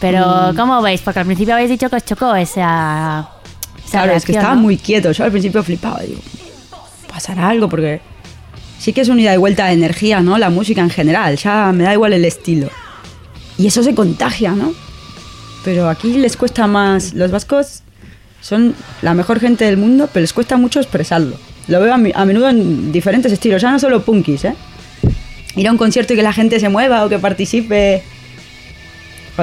Speaker 4: Pero, ¿cómo veis? Porque al principio habéis dicho que os chocó esa. esa
Speaker 3: Claro, es que estaba
Speaker 4: ¿no?
Speaker 3: muy quieto. Yo al principio flipaba, digo, pasará algo porque sí que es un ida y vuelta de energía, ¿no? La música en general, ya me da igual el estilo. Y eso se contagia, ¿no? Pero aquí les cuesta más. Los vascos son la mejor gente del mundo, pero les cuesta mucho expresarlo. Lo veo a, mi- a menudo en diferentes estilos, ya no solo punkis, ¿eh? Ir a un concierto y que la gente se mueva o que participe.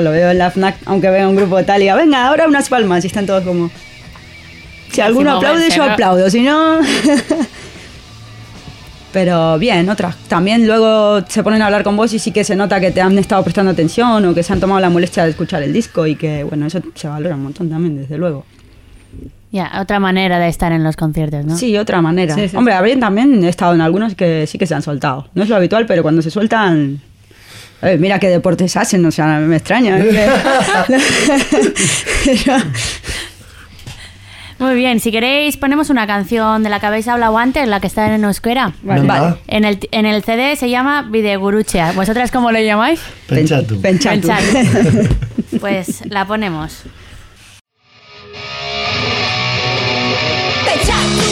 Speaker 3: Lo veo en la FNAC, aunque vea un grupo tal y diga, venga, ahora unas palmas y están todos como... Si alguno aplaude, yo
Speaker 4: ¿no?
Speaker 3: aplaudo, si no... Pero bien, otras. También luego se ponen a hablar con vos y sí que se nota que te han estado prestando atención o que se han tomado la molestia de escuchar el disco y que, bueno, eso se valora un montón también, desde luego.
Speaker 4: Ya, otra manera de estar en los conciertos, ¿no?
Speaker 3: Sí, otra manera.
Speaker 2: Sí, sí,
Speaker 3: Hombre, ver, también he estado en algunos que sí que se han soltado. No es lo habitual, pero cuando se sueltan... Mira qué deportes hacen, o sea, me extraña. Pero-
Speaker 4: Muy bien, si queréis ponemos una canción de la que habéis hablado antes, la que está en euskera.
Speaker 3: Vale, vale.
Speaker 4: En el, en el CD se llama Videguruchea. ¿Vosotras cómo lo llamáis?
Speaker 1: Pentsatu.
Speaker 3: Pen- pentsatu.
Speaker 4: Pentsatu. Pues la ponemos.
Speaker 5: Pentsatu,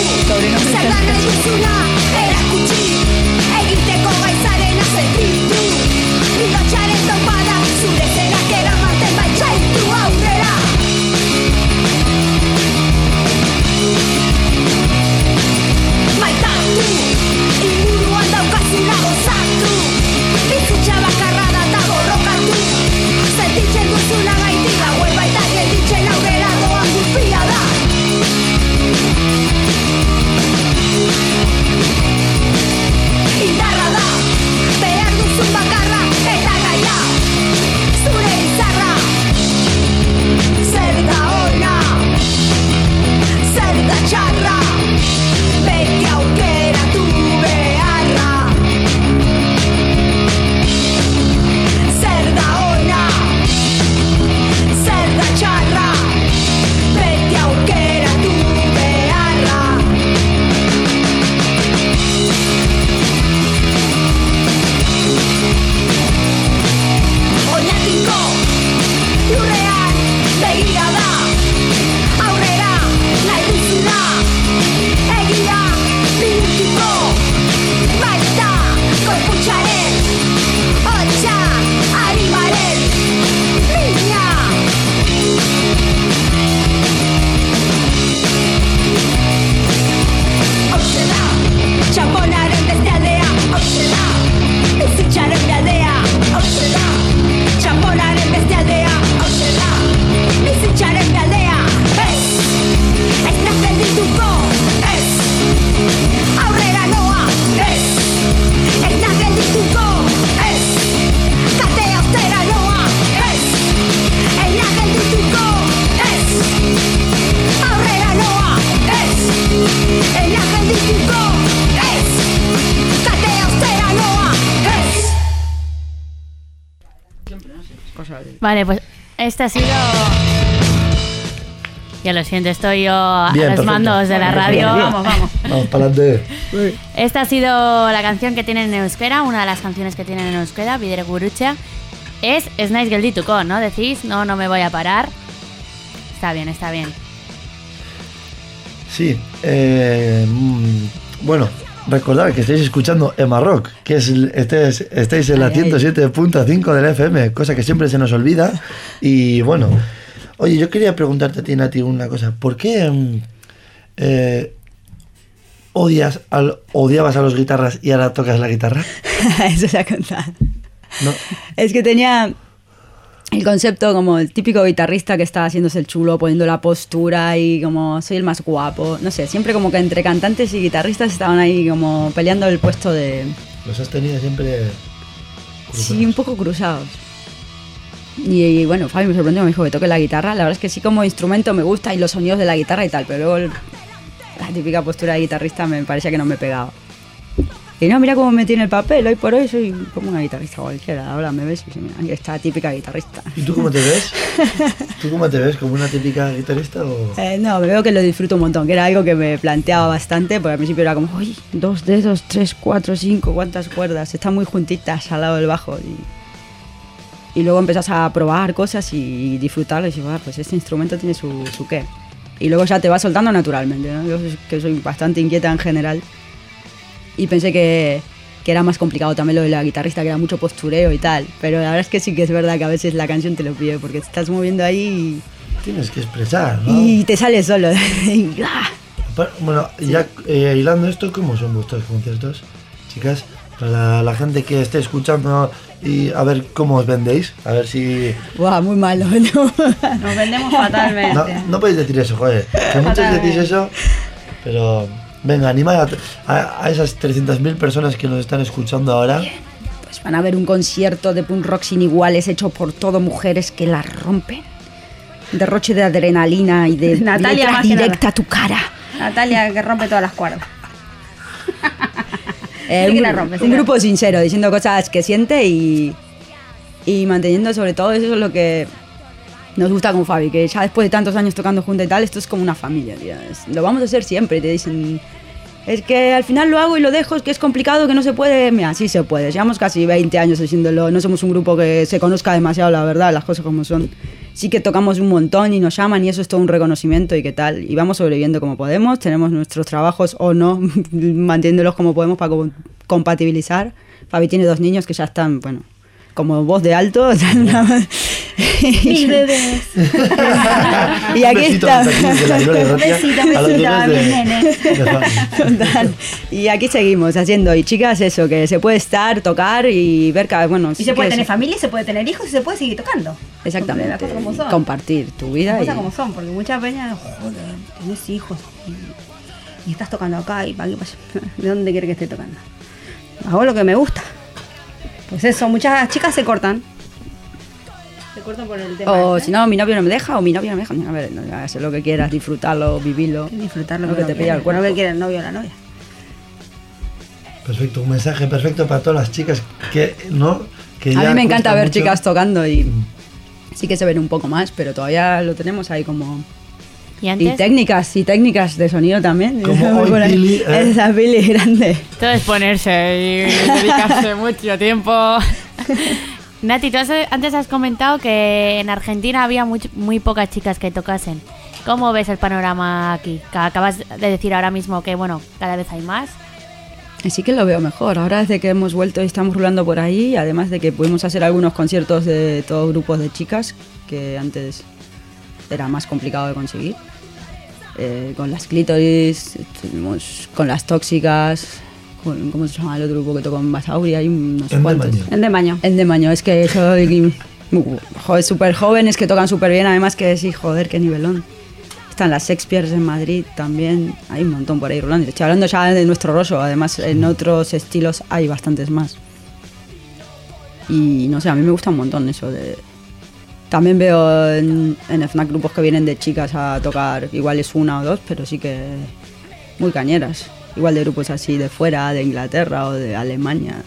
Speaker 4: este ha sido. Ya lo siento, estoy yo a
Speaker 1: Bien,
Speaker 4: los
Speaker 1: perfecto.
Speaker 4: mandos de la radio.
Speaker 2: Vamos, vamos.
Speaker 1: Vamos para adelante.
Speaker 4: Esta ha sido la canción que tienen en euskera, una de las canciones que tienen en euskera, Bidere Gurucha. Es Snaiz Geldituko, ¿no? Decís, no, no me voy a parar. Está bien, está bien.
Speaker 1: Sí, eh, mm, bueno, recordad que estáis escuchando Emma Rock, que es, estáis, estáis en la
Speaker 3: Ay, ay.
Speaker 1: 107.5 del FM, cosa que siempre se nos olvida. Y bueno, oye, yo quería preguntarte a ti, Nati, una cosa. ¿Por qué mm, eh, odias al, odiabas a los guitarras y ahora tocas la guitarra?
Speaker 3: Eso se ha contado.
Speaker 1: ¿No?
Speaker 3: Es que tenía el concepto como el típico guitarrista que está haciéndose el chulo, poniendo la postura y como soy el más guapo. No sé, siempre como que entre cantantes y guitarristas estaban ahí como peleando el puesto de...
Speaker 1: Los has tenido siempre...
Speaker 3: Sí, un poco cruzados. Y, y bueno, Fabi me sorprendió, me dijo que toque la guitarra. La verdad es que sí como instrumento me gusta y los sonidos de la guitarra y tal, pero luego el- la típica postura de guitarrista me parecía que no me pegaba. Y no, mira cómo me tiene el papel, hoy por hoy soy como una guitarrista cualquiera. Ahora me ves y dices, mira, está típica guitarrista.
Speaker 1: ¿Y tú cómo te ves? ¿Tú cómo te ves? ¿Como una típica guitarrista o...?
Speaker 3: Eh, no, me veo que lo disfruto un montón, que era algo que me planteaba bastante, porque al principio era como, uy, dos dedos, tres, cuatro, cinco, cuántas cuerdas, están muy juntitas al lado del bajo. Y, y luego empezás a probar cosas y disfrutarlo y dices, "Ah, pues este instrumento tiene su, su qué. Y luego ya te va soltando naturalmente, ¿no? Yo que soy bastante inquieta en general y pensé que, que era más complicado también lo de la guitarrista, que era mucho postureo y tal, pero la verdad es que sí que es verdad que a veces la canción te lo pide, porque te estás moviendo ahí
Speaker 1: Tienes que expresar,
Speaker 3: y,
Speaker 1: ¿no?
Speaker 3: y te sale solo. Y, ¡ah!
Speaker 1: Bueno, ya eh, hilando esto, ¿cómo son vuestros conciertos, chicas? Para la, la gente que esté escuchando y a ver cómo os vendéis, a ver si...
Speaker 3: Buah, muy malo, ¿no?
Speaker 2: Nos vendemos fatalmente.
Speaker 1: No, no podéis decir eso, joder, que muchos decís eso, pero venga, anima a, a- a esas 300.000 personas que nos están escuchando ahora.
Speaker 3: Pues van a ver un concierto de punk rock sin iguales hecho por todo mujeres que la rompen. Derroche de adrenalina y de
Speaker 2: Natalia,
Speaker 3: directa a tu cara.
Speaker 2: Natalia que rompe todas las cuerdas.
Speaker 3: Eh,
Speaker 2: Sí que la rompe, sí
Speaker 3: un
Speaker 2: que la
Speaker 3: grupo sincero, diciendo cosas que siente y, y manteniendo sobre todo eso es lo que nos gusta con Fabi, que ya después de tantos años tocando juntos y tal, esto es como una familia, tío. Es- lo vamos a hacer siempre, te dicen... Es que al final lo hago y lo dejo, es que es complicado, que no se puede. Mira, sí se puede. Llevamos casi 20 años haciéndolo. No somos un grupo que se conozca demasiado, la verdad, las cosas como son. Sí que tocamos un montón y nos llaman y eso es todo un reconocimiento y qué tal. Y vamos sobreviviendo como podemos. Tenemos nuestros trabajos o no, manteniéndolos como podemos para co- compatibilizar. Fabi tiene dos niños que ya están, bueno, como voz de alto.
Speaker 2: Mis bebés.
Speaker 3: y aquí está. Y aquí seguimos haciendo. Y chicas, eso, que se puede estar, tocar y ver cada. Bueno,
Speaker 2: Y
Speaker 3: sí
Speaker 2: se puede tener
Speaker 3: es-
Speaker 2: familia, y se puede tener hijos y se puede seguir tocando.
Speaker 3: Exactamente.
Speaker 2: Las cosas como son.
Speaker 3: Compartir tu vida.
Speaker 2: Las
Speaker 3: Y,
Speaker 2: cosas como son, porque muchas peñas, joder, tenés hijos y, y estás tocando acá y para aquí, para allá. ¿De dónde quiere que esté tocando? Hago lo que me gusta. Pues eso, muchas chicas se cortan. Se cortan por el tema.
Speaker 3: o
Speaker 2: este.
Speaker 3: si no, mi novio no me deja, o mi novio no me deja. A ver, no, haz lo que quieras, disfrutarlo, vivirlo.
Speaker 2: disfrutarlo
Speaker 3: Lo que te pilla el
Speaker 2: cuerpo. Lo que quiere el novio o la novia.
Speaker 1: Perfecto, un mensaje perfecto para todas las chicas que no... Que
Speaker 3: A
Speaker 1: ya
Speaker 3: mí me encanta ver
Speaker 1: mucho.
Speaker 3: chicas tocando y sí que se ven un poco más, pero todavía lo tenemos ahí como...
Speaker 4: Y
Speaker 3: Y técnicas, y técnicas de sonido también.
Speaker 1: Como hoy. Billy, ¿eh?
Speaker 3: Esa Billy grande.
Speaker 4: todo es ponerse y dedicarse mucho tiempo. Nati, tú has- antes has comentado que en Argentina había much- muy pocas chicas que tocasen. ¿Cómo ves el panorama aquí? Que acabas de decir ahora mismo que, bueno, cada vez hay más.
Speaker 3: Sí que lo veo mejor. Ahora desde que hemos vuelto y estamos rulando por ahí, además de que pudimos hacer algunos conciertos de todos grupos de chicas, que antes era más complicado de conseguir. Eh, con las clítoris, con las tóxicas, con, ¿cómo se llama el otro grupo que tocó en Basauri? Hay unos
Speaker 1: En
Speaker 3: cuantos.
Speaker 1: Demaño.
Speaker 2: De Maño.
Speaker 3: El de Maño, es que soy joder, súper jóvenes que tocan súper bien, además que sí, joder, qué nivelón. Están las Shakespeares en Madrid también, hay un montón por ahí rolando. Estoy hablando ya de nuestro rollo, además en otros estilos hay bastantes más. Y no sé, a mí me gusta un montón eso de... También veo en, en FNAC grupos que vienen de chicas a tocar, igual es una o dos, pero sí que muy cañeras. Igual de grupos así de fuera, de Inglaterra o de Alemania.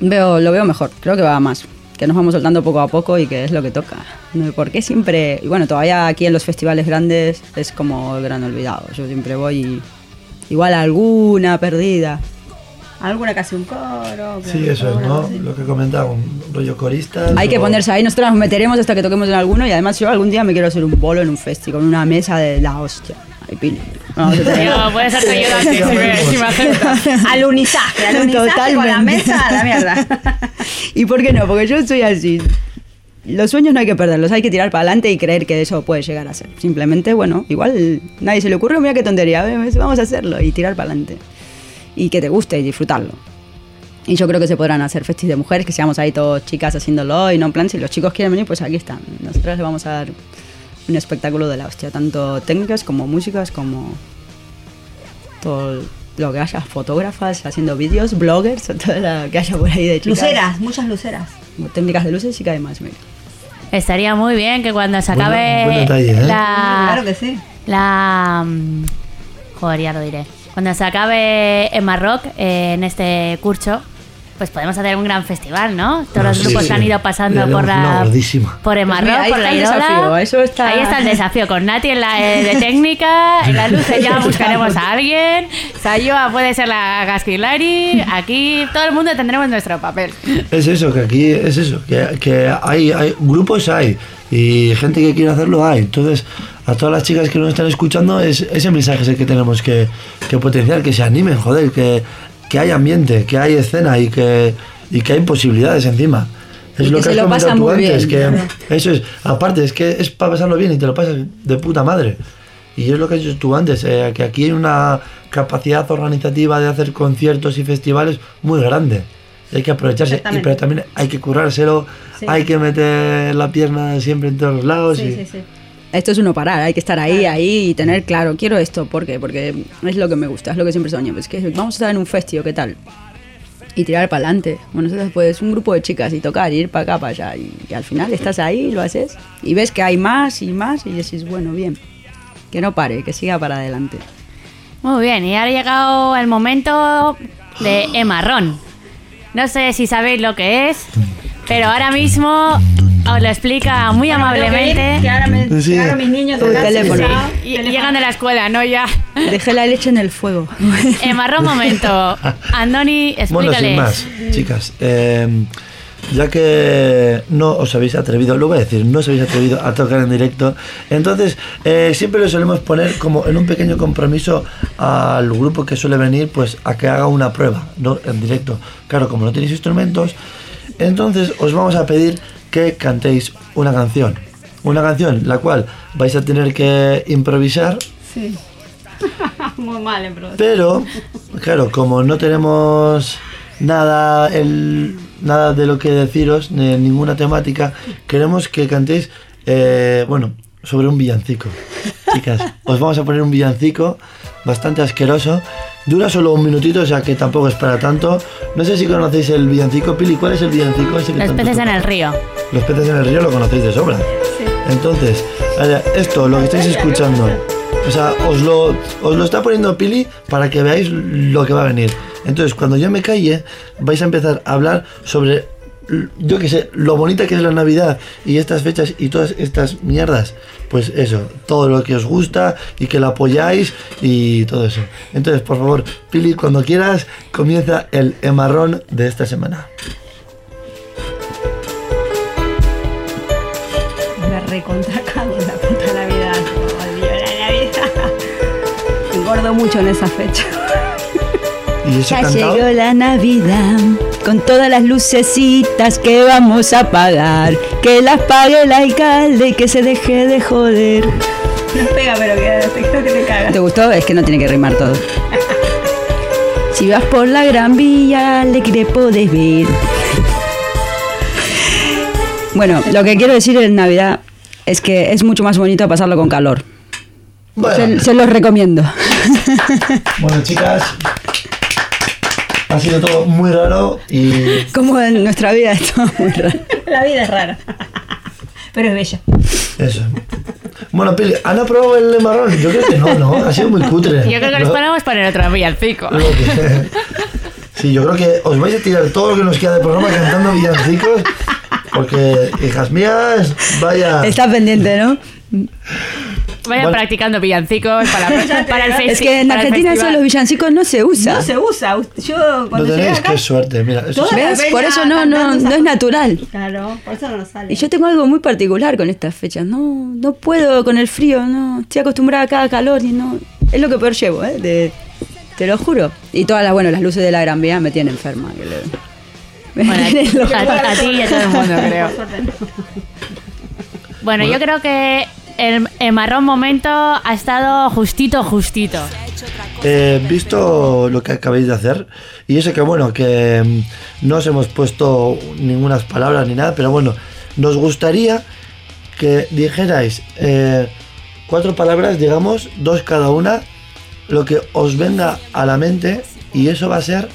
Speaker 3: Veo, lo veo mejor, creo que va más. Que nos vamos soltando poco a poco y que es lo que toca. No, ¿Por qué siempre? Y bueno, todavía aquí en los festivales grandes es como el gran olvidado. Yo siempre voy y igual alguna perdida.
Speaker 2: Alguna hace un coro.
Speaker 1: Sí, eso es, ¿no?
Speaker 2: así.
Speaker 1: Lo que comentaba, un rollo corista.
Speaker 3: Hay que ponerse ahí, nosotros nos meteremos hasta que toquemos en alguno y además yo algún día me quiero hacer un bolo en un festi con una mesa de la hostia. Ay,
Speaker 4: Yo, puede ser tu ayudante si me, si me aceptas.
Speaker 2: Alunizaje, alunizaje con la
Speaker 3: Totalmente.
Speaker 2: mesa la mierda.
Speaker 3: ¿Y por qué no? Porque yo soy así. Los sueños no hay que perderlos, hay que tirar para adelante y creer que eso puede llegar a ser. Simplemente, bueno, igual nadie se le ocurre, mira qué tontería, eh, vamos a hacerlo y tirar para adelante. Y que te guste y disfrutarlo. Y yo creo que se podrán hacer festis de mujeres, que seamos ahí todos chicas haciéndolo y no en plan, si los chicos quieren venir, pues aquí están. Nosotros les vamos a dar un espectáculo de la hostia, tanto técnicas como músicas, como todo lo que haya, fotógrafas haciendo vídeos, bloggers, todo lo que haya por ahí de chicas.
Speaker 2: Luceras, muchas luceras.
Speaker 3: Técnicas de luces y que además, mira.
Speaker 4: Estaría muy bien que cuando se
Speaker 1: Bueno,
Speaker 4: acabe
Speaker 1: buen detalle, ¿eh?
Speaker 4: la,
Speaker 2: Claro que sí.
Speaker 4: la mm, joder ya lo diré cuando se acabe en Marroc eh, en este curso pues podemos hacer un gran festival no todos
Speaker 1: Ah,
Speaker 4: los grupos
Speaker 1: sí.
Speaker 4: que han ido pasando por la
Speaker 1: gordísima.
Speaker 4: por el Marroc por la
Speaker 3: está el
Speaker 4: Irola
Speaker 3: desafío, eso está-
Speaker 4: ahí está el desafío con Nati en la eh, de técnica en la luz ya buscaremos a alguien Sayua puede ser la Gasquilari aquí todo el mundo tendremos nuestro papel
Speaker 1: Es eso, que aquí es eso, que, que hay, hay grupos hay y gente que quiere hacerlo hay. Entonces, a todas las chicas que nos están escuchando, es, ese mensaje es el que tenemos que, que potenciar, que se animen, joder, que, que hay ambiente, que hay escena y que, y que hay posibilidades encima. Es
Speaker 3: Y
Speaker 1: lo
Speaker 3: que
Speaker 1: que,
Speaker 3: se
Speaker 1: has
Speaker 3: lo muy
Speaker 1: antes,
Speaker 3: bien,
Speaker 1: que eso es, aparte, es que es para pasarlo bien y te lo pasas de puta madre. Y es lo que has dicho tú antes, eh, que aquí hay una capacidad organizativa de hacer conciertos y festivales muy grande. Hay que aprovecharse, y, pero también hay que currárselo,
Speaker 2: Sí.
Speaker 1: hay que meter la pierna siempre en todos lados.
Speaker 2: Sí,
Speaker 1: y-
Speaker 2: sí, sí.
Speaker 3: Esto es uno parar, hay que estar ahí, ahí y tener claro, quiero esto, ¿por qué? Porque es lo que me gusta, es lo que siempre sueño, pues que vamos a estar en un festivo, ¿qué tal? Y tirar para adelante. Bueno, entonces pues un grupo de chicas y tocar, y ir para acá, para allá, y, y al final estás ahí, lo haces, y ves que hay más y más, y decís, bueno, bien, que no pare, que siga para adelante.
Speaker 4: Muy bien, y ahora ha llegado el momento de Emarrón. No sé si sabéis lo que es, pero ahora mismo os lo explica muy
Speaker 2: Bueno, tengo que ir,
Speaker 4: amablemente.
Speaker 2: Que ahora me
Speaker 1: Sí.
Speaker 2: llegaron mis niños de
Speaker 3: Uy, teléfono.
Speaker 4: Y, y llegan de la escuela, ¿no? Ya.
Speaker 3: Dejé la leche en el fuego.
Speaker 4: Emarrón, momento. Andoni,
Speaker 1: Bueno, sin
Speaker 4: explícales.
Speaker 1: más, chicas, eh, ya que no os habéis atrevido, lo voy a decir, no os habéis atrevido a tocar en directo, entonces eh, siempre lo solemos poner como en un pequeño compromiso al grupo que suele venir, pues a que haga una prueba, ¿no? En directo. Claro, como no tenéis instrumentos, entonces os vamos a pedir que cantéis una canción. Una canción la cual vais a tener que improvisar
Speaker 2: Sí. Muy mal, producción.
Speaker 1: pero, claro, como no tenemos nada, el, nada de lo que deciros, ni ninguna temática, queremos que cantéis, eh, bueno, sobre un villancico. Chicas, os vamos a poner un villancico bastante asqueroso. Dura solo un minutito, o sea que tampoco es para tanto. No sé si conocéis el villancico. Pili, ¿cuál es el villancico? ese que
Speaker 4: Los peces en el río.
Speaker 1: Los peces en el río lo conocéis de sobra. Entonces, vaya, esto, lo que estáis escuchando, o sea, os lo, os lo está poniendo Pili para que veáis lo que va a venir. Entonces, cuando yo me calle, vais a empezar a hablar sobre, yo qué sé, lo bonita que es la Navidad y estas fechas y todas estas mierdas. Pues eso, todo lo que os gusta y que la apoyáis y todo eso. Entonces, por favor, Pili, cuando quieras, comienza el emarrón de esta semana.
Speaker 2: Me recontra cago en la puta Navidad. Odio la Navidad. Engordo mucho en esa fecha.
Speaker 1: Y eso
Speaker 3: Ya
Speaker 1: cantado.
Speaker 3: llegó la Navidad con todas las lucecitas que vamos a pagar. Que las pague el alcalde y que se deje de joder.
Speaker 2: No pega, pero que creo que te cagas.
Speaker 3: ¿Te gustó? Es que no tiene que rimar todo. Si vas por la gran vía, alegre podés ver. Bueno, lo que quiero decir en Navidad es que es mucho más bonito pasarlo con calor.
Speaker 1: Bueno.
Speaker 3: Se, se los recomiendo.
Speaker 1: Bueno, chicas, ha sido todo muy raro y
Speaker 3: Como en nuestra vida es todo muy raro.
Speaker 2: La vida es rara. Pero es bella.
Speaker 1: eso. Bueno, Pili, ¿han aprobado el marrón? Yo creo que no, ¿no? Ha sido muy cutre.
Speaker 4: Yo creo que les
Speaker 1: Lo-
Speaker 4: podemos poner otro villancico.
Speaker 1: que- Sí, yo creo que os vais a tirar todo lo que nos queda de programa cantando villancicos Porque, hijas mías, vaya.
Speaker 3: Está pendiente, ¿no?
Speaker 4: Vayan
Speaker 1: Bueno.
Speaker 4: practicando villancicos para, para el festi-
Speaker 3: Es que en Argentina eso
Speaker 4: festival.
Speaker 3: los villancicos no se usa.
Speaker 2: No se usa. Yo
Speaker 1: No
Speaker 2: cuando llegué
Speaker 1: tenéis
Speaker 2: acá.
Speaker 1: qué suerte, mira. Eso
Speaker 3: ¿Ves? Por eso no, no, no es natural.
Speaker 2: Claro, por eso no nos sale.
Speaker 3: Y yo tengo algo muy particular con estas fechas. No, no puedo con el frío, no. Estoy acostumbrada a cada calor y no. Es lo que peor llevo, ¿eh? De- te lo juro. Y todas las, bueno, las luces de la Gran Vía me tienen enferma. que le- me
Speaker 4: Bueno,
Speaker 3: tienen
Speaker 4: a, a ti y a todo el mundo, creo.
Speaker 2: No.
Speaker 4: Bueno, yo creo que el, marrón momento ha estado justito, justito.
Speaker 1: Eh, visto lo que acabáis de hacer, y eso que bueno, que mm, no os hemos puesto ninguna palabras ni nada, pero bueno, nos gustaría que dijerais eh, cuatro palabras, digamos, dos cada una, lo que os venga a la mente, y eso va a ser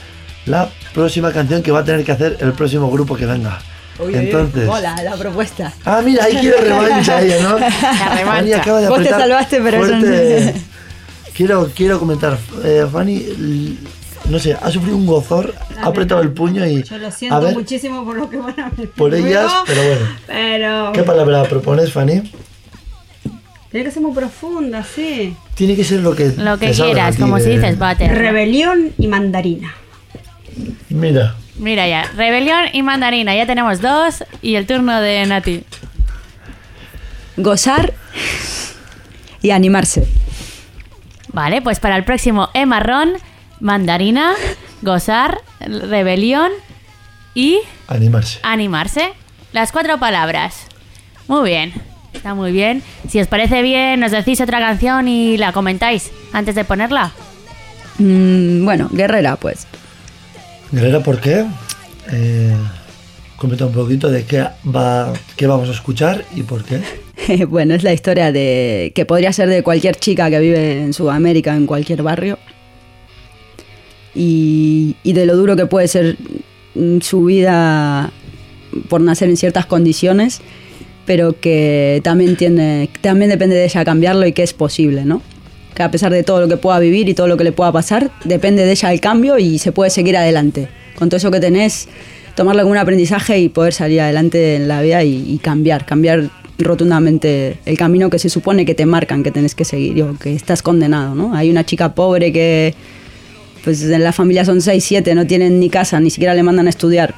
Speaker 1: la próxima canción que va a tener que hacer el próximo grupo que venga.
Speaker 3: Uy, uy,
Speaker 1: Entonces.
Speaker 3: Mola la propuesta.
Speaker 1: Ah, mira, ahí quiere revancha ella, ¿no?
Speaker 4: revancha.
Speaker 1: Fanny acaba de
Speaker 3: Vos te salvaste, pero no-.
Speaker 1: Quiero, quiero comentar, eh, Fanny, no sé, ha sufrido un gozor, ha apretado el puño y
Speaker 2: Yo lo
Speaker 1: a
Speaker 2: siento
Speaker 1: ver
Speaker 2: muchísimo por lo que van a ver.
Speaker 1: por ellas, pero bueno.
Speaker 2: Pero.
Speaker 1: ¿Qué palabra propones, Fanny?
Speaker 2: Tiene que ser muy profunda, sí.
Speaker 1: Tiene que ser lo que
Speaker 4: Lo que quieras, como
Speaker 1: de-
Speaker 4: si dices, bate.
Speaker 2: Rebelión y mandarina.
Speaker 1: Mira,
Speaker 4: Mira ya, rebelión y mandarina, ya tenemos dos y el turno de Nati.
Speaker 3: Gozar y animarse.
Speaker 4: Vale, pues para el próximo E marrón, mandarina, gozar, rebelión y
Speaker 1: animarse.
Speaker 4: animarse. Las cuatro palabras. Muy bien, está muy bien. Si os parece bien, nos decís otra canción y la comentáis antes de ponerla.
Speaker 3: Mm, bueno, guerrera, pues.
Speaker 1: Guerrera, ¿por qué? Eh, comenta un poquito de qué, va, qué vamos a escuchar y por qué.
Speaker 3: bueno, es la historia de que podría ser de cualquier chica que vive en Sudamérica, en cualquier barrio. Y, y de lo duro que puede ser mm, su vida por nacer en ciertas condiciones, pero que también tiene, también depende de ella cambiarlo y que es posible, ¿no? Que a pesar de todo lo que pueda vivir y todo lo que le pueda pasar, depende de ella el cambio y se puede seguir adelante. Con todo eso que tenés, tomarlo como un aprendizaje y poder salir adelante en la vida y, y cambiar, cambiar rotundamente el camino que se supone que te marcan que tenés que seguir o que estás condenado, ¿no? Hay una chica pobre que, pues en la familia son 6, 7, no tienen ni casa, ni siquiera le mandan a estudiar.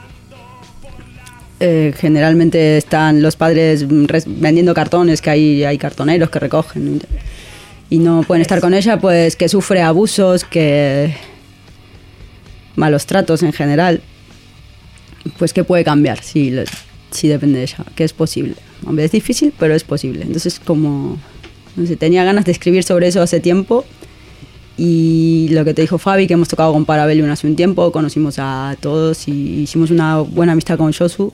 Speaker 3: Eh, generalmente están los padres res- vendiendo cartones, que hay, hay cartoneros que recogen y no pueden estar con ella, pues que sufre abusos, que malos tratos en general, pues que puede cambiar, si, si depende de ella, que es posible. Hombre, es difícil, pero es posible. Entonces, como, no sé, tenía ganas de escribir sobre eso hace tiempo y lo que te dijo Fabi, que hemos tocado con Parabellum hace un tiempo, conocimos a todos y hicimos una buena amistad con Josu.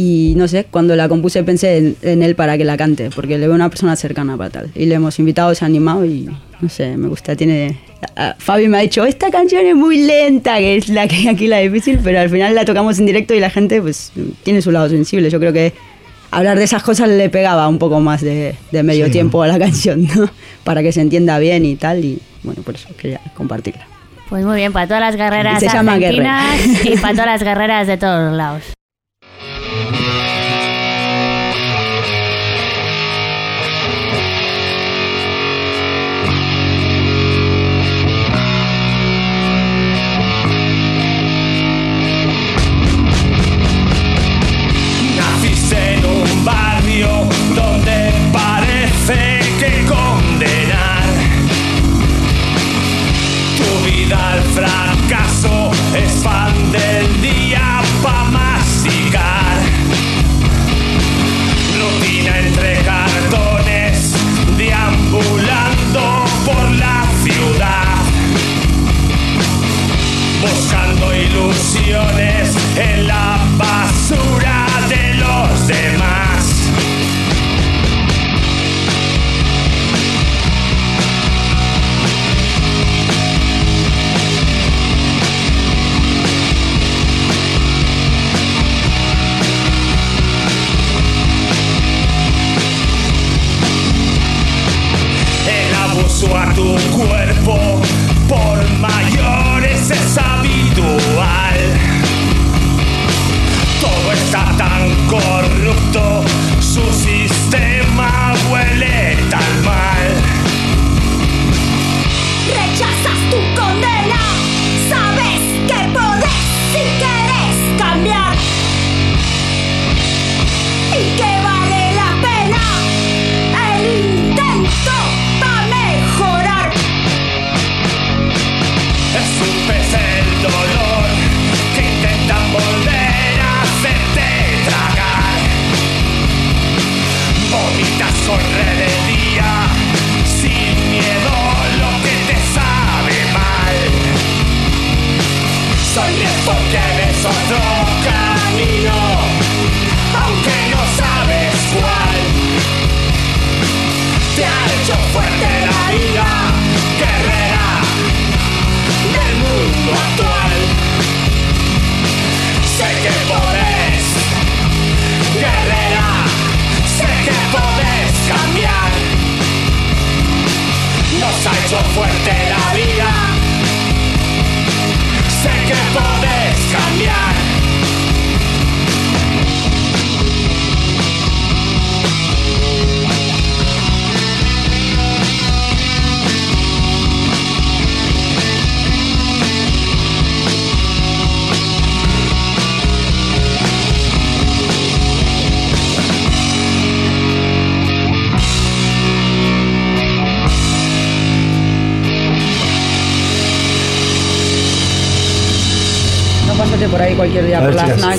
Speaker 3: Y no sé, cuando la compuse pensé en, en él para que la cante, porque le veo una persona cercana para tal. Y le hemos invitado, se ha animado y no sé, me gusta. Tiene. a- Fabi me ha dicho, esta canción es muy lenta, que es la que hay aquí la difícil, pero al final la tocamos en directo y la gente pues tiene su lado sensible. Yo creo que hablar de esas cosas le pegaba un poco más de, de medio
Speaker 1: Sí, ¿no?
Speaker 3: tiempo a la canción, ¿no? Para que se entienda bien y tal. Y bueno, por eso quería compartirla.
Speaker 4: Pues muy bien, para todas las
Speaker 3: llama
Speaker 4: argentinas y para todas las guerreras de todos lados.
Speaker 6: al fracaso, es fan del día pa' masticar. Rutina entre cartones, deambulando por la ciudad. Buscando ilusiones en la
Speaker 1: basura
Speaker 3: de
Speaker 1: los
Speaker 3: demás.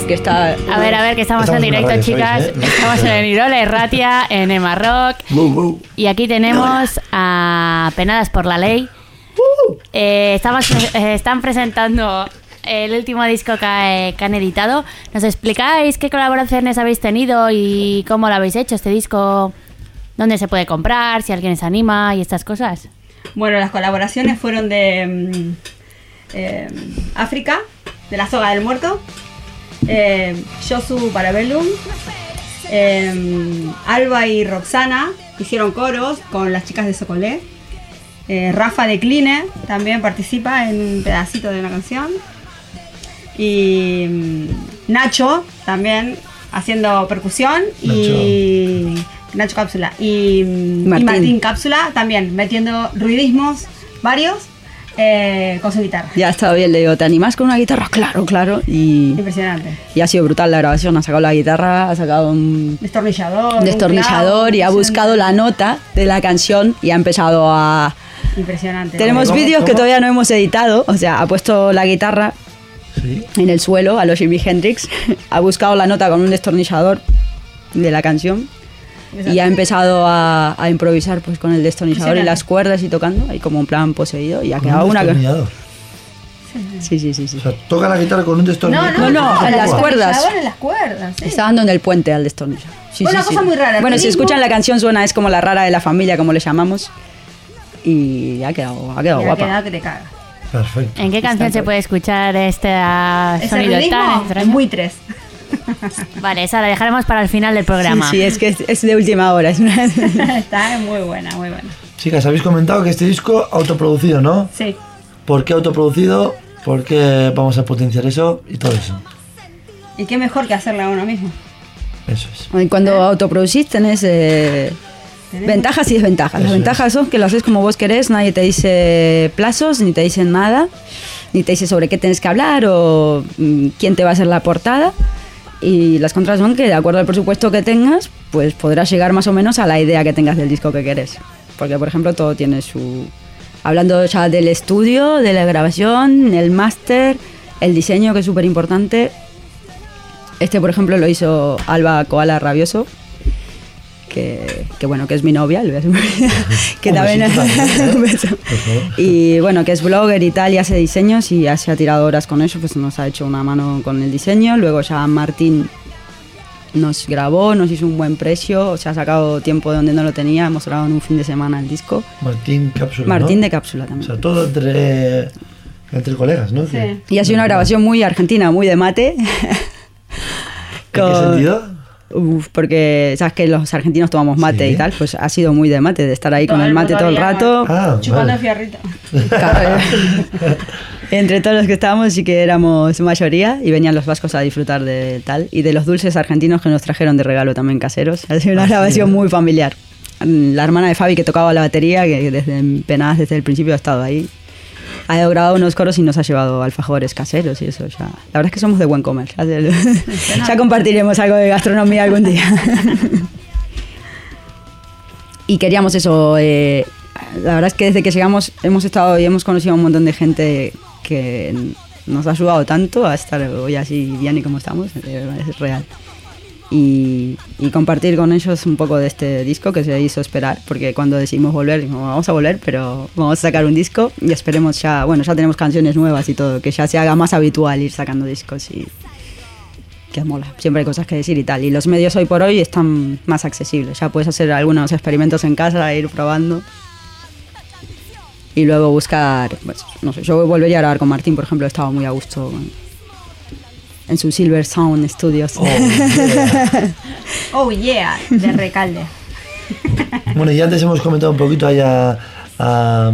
Speaker 3: Que está...
Speaker 4: A ver, a ver, que estamos,
Speaker 1: Estamos
Speaker 4: en directo,
Speaker 1: radio,
Speaker 4: chicas.
Speaker 1: ¿sabéis, eh?
Speaker 4: Estamos en el Irola, Erratia, en Emma Rock. Y aquí tenemos a Penadas por la Ley. Eh, estamos, eh, están presentando el último disco que, eh, que han editado. ¿Nos explicáis qué colaboraciones habéis tenido y cómo lo habéis hecho este disco? ¿Dónde se puede comprar? Si alguien se anima y estas cosas.
Speaker 2: Bueno, las colaboraciones fueron de mm, eh, África, de la Soga del Muerto, eh, Josu Parabellum, eh, Alba y Roxana hicieron coros con las chicas de Socolé. Eh, Rafa de Cline también participa en un pedacito de una canción. Y mm, Nacho también haciendo percusión. Y Nacho Cápsula. Y, mm, y
Speaker 3: Martín.
Speaker 2: Martín. Cápsula también metiendo ruidismos varios eh, con su guitarra.
Speaker 3: Ya ha estado bien, le digo, ¿te animás con una guitarra? Claro, claro. Y,
Speaker 2: Impresionante.
Speaker 3: y ha sido brutal la grabación. Ha sacado la guitarra, ha sacado un
Speaker 2: Destornillador. un
Speaker 3: destornillador
Speaker 2: clavo,
Speaker 3: y ha buscado la nota de la canción y ha empezado a...
Speaker 2: Impresionante.
Speaker 3: Tenemos vídeos que todavía no hemos editado, o sea, ha puesto la guitarra
Speaker 1: Sí.
Speaker 3: en el suelo a los Jimi Hendrix, ha buscado la nota con un destornillador de la canción y ha empezado a, a improvisar pues con el destornillador y las cuerdas y tocando, ahí como un plan poseído y ha quedado
Speaker 1: un
Speaker 3: una...
Speaker 1: destornillador.
Speaker 3: Sí, sí, sí, sí.
Speaker 1: O sea, toca la guitarra con un
Speaker 2: No,
Speaker 1: destornillador.
Speaker 2: no,
Speaker 3: No, no, en las cuerdas.
Speaker 2: en las cuerdas. sí.
Speaker 3: Está dando en el puente al destornillador. Sí,
Speaker 2: Una
Speaker 3: sí, sí.
Speaker 2: cosa muy rara,
Speaker 3: Bueno, si escuchan la canción suena, es como la rara de la familia, como le llamamos. Y ha quedado, ha quedado
Speaker 2: Y ha
Speaker 3: guapa.
Speaker 2: quedado que te cagas.
Speaker 1: Perfecto.
Speaker 4: ¿En qué canción se puede escuchar este sonido tan extraño?
Speaker 2: en buitres.
Speaker 4: Vale, esa la dejaremos para el final del programa.
Speaker 3: Sí, sí, es que es, es de última hora. es una-
Speaker 2: Está muy buena, muy buena.
Speaker 1: Chicas, habéis comentado que este disco autoproducido, ¿no?
Speaker 2: Sí.
Speaker 1: ¿Por qué autoproducido? ¿Por qué vamos a potenciar eso? Y todo eso.
Speaker 2: Y qué mejor que hacerla a uno mismo.
Speaker 1: Eso es.
Speaker 3: Y Cuando autoproducís tenés eh,
Speaker 2: Tenés-
Speaker 3: ventajas y desventajas. Las ventajas son que lo haces como vos querés, nadie te dice plazos, ni te dicen nada, ni te dice sobre qué tenés que hablar o mm, quién te va a hacer la portada. Y las contras son que de acuerdo al presupuesto que tengas, pues podrás llegar más o menos a la idea que tengas del disco que querés. Porque, por ejemplo, todo tiene su... Hablando ya del estudio, de la grabación, el máster, el diseño, que es súper importante. Este, por ejemplo, lo hizo Alba Koala Rabioso, que, que bueno, que es mi novia, le voy a hacer un- que también
Speaker 1: ¿eh?
Speaker 3: un beso. Y bueno, que es blogger y tal, y hace diseños y ya se ha tirado horas con eso, pues nos ha hecho una mano con el diseño. Luego ya Martín nos grabó, nos hizo un buen precio, se ha sacado tiempo de donde no lo tenía, hemos grabado en un fin de semana el disco.
Speaker 1: Martín Cápsula.
Speaker 3: Martín
Speaker 1: ¿no?
Speaker 3: de cápsula
Speaker 1: O
Speaker 3: también.
Speaker 1: sea, todo entre, entre colegas, ¿no? Que-
Speaker 3: Y ha sido una grabación muy argentina, muy de mate.
Speaker 1: ¿En qué sentido?
Speaker 3: Uf, porque sabes que los argentinos tomamos mate
Speaker 1: Sí.
Speaker 3: y tal, pues ha sido muy de mate, de estar ahí con
Speaker 2: Todo
Speaker 3: el
Speaker 2: el
Speaker 3: mate todo el rato.
Speaker 1: Ah,
Speaker 2: Chupando
Speaker 1: vale.
Speaker 2: el fierrito.
Speaker 3: Claro. Entre todos los que estábamos sí que éramos mayoría y venían los vascos a disfrutar de tal y de los dulces argentinos que nos trajeron de regalo también caseros. Ha sido una
Speaker 1: Ah,
Speaker 3: grabación muy familiar. La hermana de Fabi que tocaba la batería, que desde penadas desde el principio ha estado ahí. Ha grabado unos coros y nos ha llevado alfajores caseros y eso ya. La verdad es que somos de buen comer. Ya, compartiremos algo de gastronomía algún día. y queríamos eso. eh, la verdad es que desde que llegamos hemos estado y hemos conocido a un montón de gente que nos ha ayudado tanto a estar hoy así bien y como estamos. Es real. Y, compartir con ellos un poco de este disco que se hizo esperar, porque cuando decidimos volver, dijimos, vamos a volver, pero vamos a sacar un disco y esperemos ya, bueno, ya tenemos canciones nuevas y todo, que ya se haga más habitual ir sacando discos y que mola, siempre hay cosas que decir y tal. Y los medios hoy por hoy están más accesibles, ya puedes hacer algunos experimentos en casa, ir probando. Y luego buscar, pues, no sé, yo volvería a grabar con Martín, por ejemplo, estaba muy a gusto en su Silver Sound Studios.
Speaker 1: Oh, yeah.
Speaker 2: Oh yeah, de Recalde.
Speaker 1: Bueno, y antes hemos comentado un poquito allá a,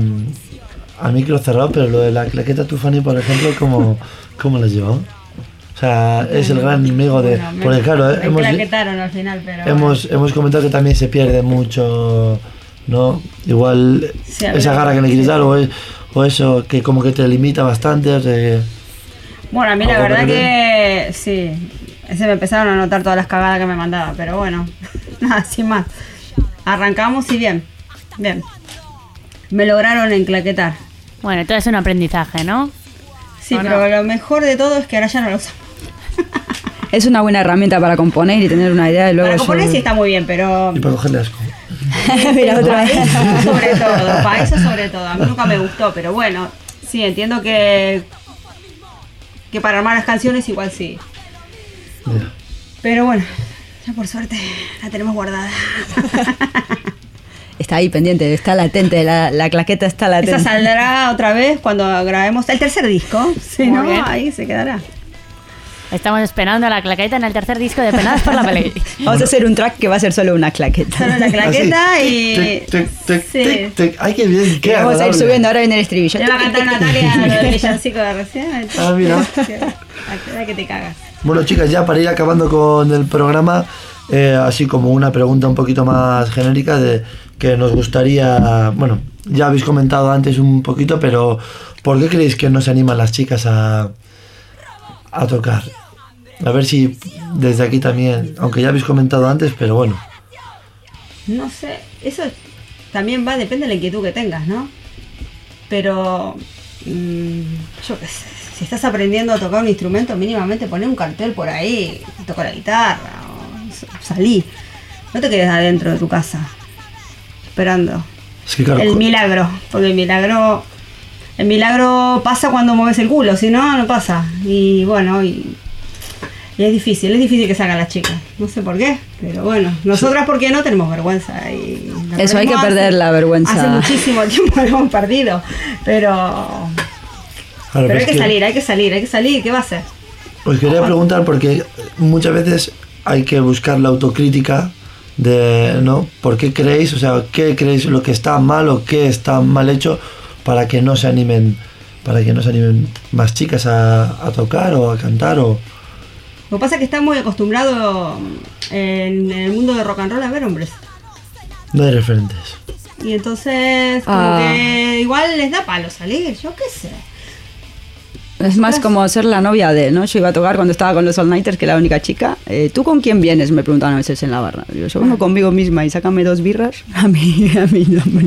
Speaker 1: a micro cerrado, pero lo de la claqueta Tufani, por ejemplo, ¿cómo, cómo lo llevó? O sea, es el gran amigo de...
Speaker 2: Bueno,
Speaker 1: Porque claro,
Speaker 2: me
Speaker 1: hemos,
Speaker 2: al final, pero
Speaker 1: hemos, hemos comentado que también se pierde mucho, ¿no? Igual
Speaker 2: Sí,
Speaker 1: esa garra que le quieres dar o, es- o eso que como que te limita bastante. o sea,
Speaker 2: Bueno, a mí la
Speaker 1: ¿Algo
Speaker 2: verdad
Speaker 1: que
Speaker 2: sí, se me empezaron a notar todas las cagadas que me mandaba, pero bueno, nada, sin más. Arrancamos y bien, bien. Me lograron enclaquetar.
Speaker 4: Bueno, todo es un aprendizaje, ¿no?
Speaker 2: Sí, pero lo mejor de todo es que ahora ya no lo usamos.
Speaker 3: Es una buena herramienta para componer y tener una idea y luego...
Speaker 2: Para componer
Speaker 3: yo-
Speaker 2: sí está muy bien, pero
Speaker 1: y para cogerle asco.
Speaker 3: Mira, otra
Speaker 2: para
Speaker 3: vez.
Speaker 2: eso sobre todo, para eso sobre todo. A mí nunca me gustó, pero bueno, sí, entiendo que que para armar las canciones igual sí. Pero bueno, ya por suerte la tenemos guardada.
Speaker 3: Está ahí pendiente, está latente, la, la claqueta está latente.
Speaker 2: Esa saldrá otra vez cuando grabemos el tercer disco. Sí, ¿no?
Speaker 4: bien.
Speaker 2: Ahí se quedará.
Speaker 4: Estamos esperando la claqueta en el tercer disco de Penadas por la Pelea.
Speaker 3: Vamos a hacer un track que va a ser solo una claqueta.
Speaker 2: Solo la claqueta
Speaker 1: Así,
Speaker 2: y.
Speaker 1: tic, tic, tic,
Speaker 2: Sí.
Speaker 1: tic, tic. Ay, qué bien, qué
Speaker 3: vamos a ir subiendo, ahora viene el estribillo.
Speaker 2: Le va a cantar Natalia lo del villancico de recién.
Speaker 1: Ah, mira.
Speaker 2: Que te cagas.
Speaker 1: Bueno, chicas, ya para ir acabando con el programa, eh, así como una pregunta un poquito más genérica de que nos gustaría, bueno, ya habéis comentado antes un poquito, pero ¿por qué creéis que no se animan las chicas a, a tocar? A ver si desde aquí también, aunque ya habéis comentado antes, pero bueno,
Speaker 2: No sé, eso también va, depende de la inquietud que tengas, ¿no? Pero. mm, yo qué sé. Si estás aprendiendo a tocar un instrumento, mínimamente poné un cartel por ahí, toca la guitarra, o salí. No te quedes adentro de tu casa, esperando.
Speaker 1: es que claro,
Speaker 2: el milagro, porque el milagro. El milagro pasa cuando mueves el culo, si no, no pasa. Y bueno, y, y es difícil, es difícil que salgan las chicas. No sé por qué, pero bueno, nosotras porque no tenemos vergüenza. Y
Speaker 3: Eso hay que perder
Speaker 2: hace-
Speaker 3: la vergüenza.
Speaker 2: Hace muchísimo tiempo la hemos perdido, pero, pero
Speaker 1: es
Speaker 2: hay que salir, hay que salir, hay que salir, ¿qué va a hacer?
Speaker 1: Os quería preguntar porque muchas veces hay que buscar la autocrítica de, ¿no? ¿Por qué creéis? O sea, ¿qué creéis lo que está mal o qué está mal hecho para que no se animen, para que no se animen más chicas a, a tocar o a cantar o
Speaker 2: Lo que pasa es que está muy acostumbrado en, en el mundo de rock and roll a ver hombres.
Speaker 1: no hay referentes?
Speaker 2: Y entonces, como
Speaker 3: Ah.
Speaker 2: que igual les da palo salir, yo qué sé.
Speaker 3: Es más como ser la novia de, ¿no? Yo iba a tocar cuando estaba con los All Nighters, que era la única chica. Eh, ¿Tú con quién vienes? Me preguntaban a veces en la barra. Digo, yo vengo conmigo misma y sácame dos birras. A mí, a mí no me...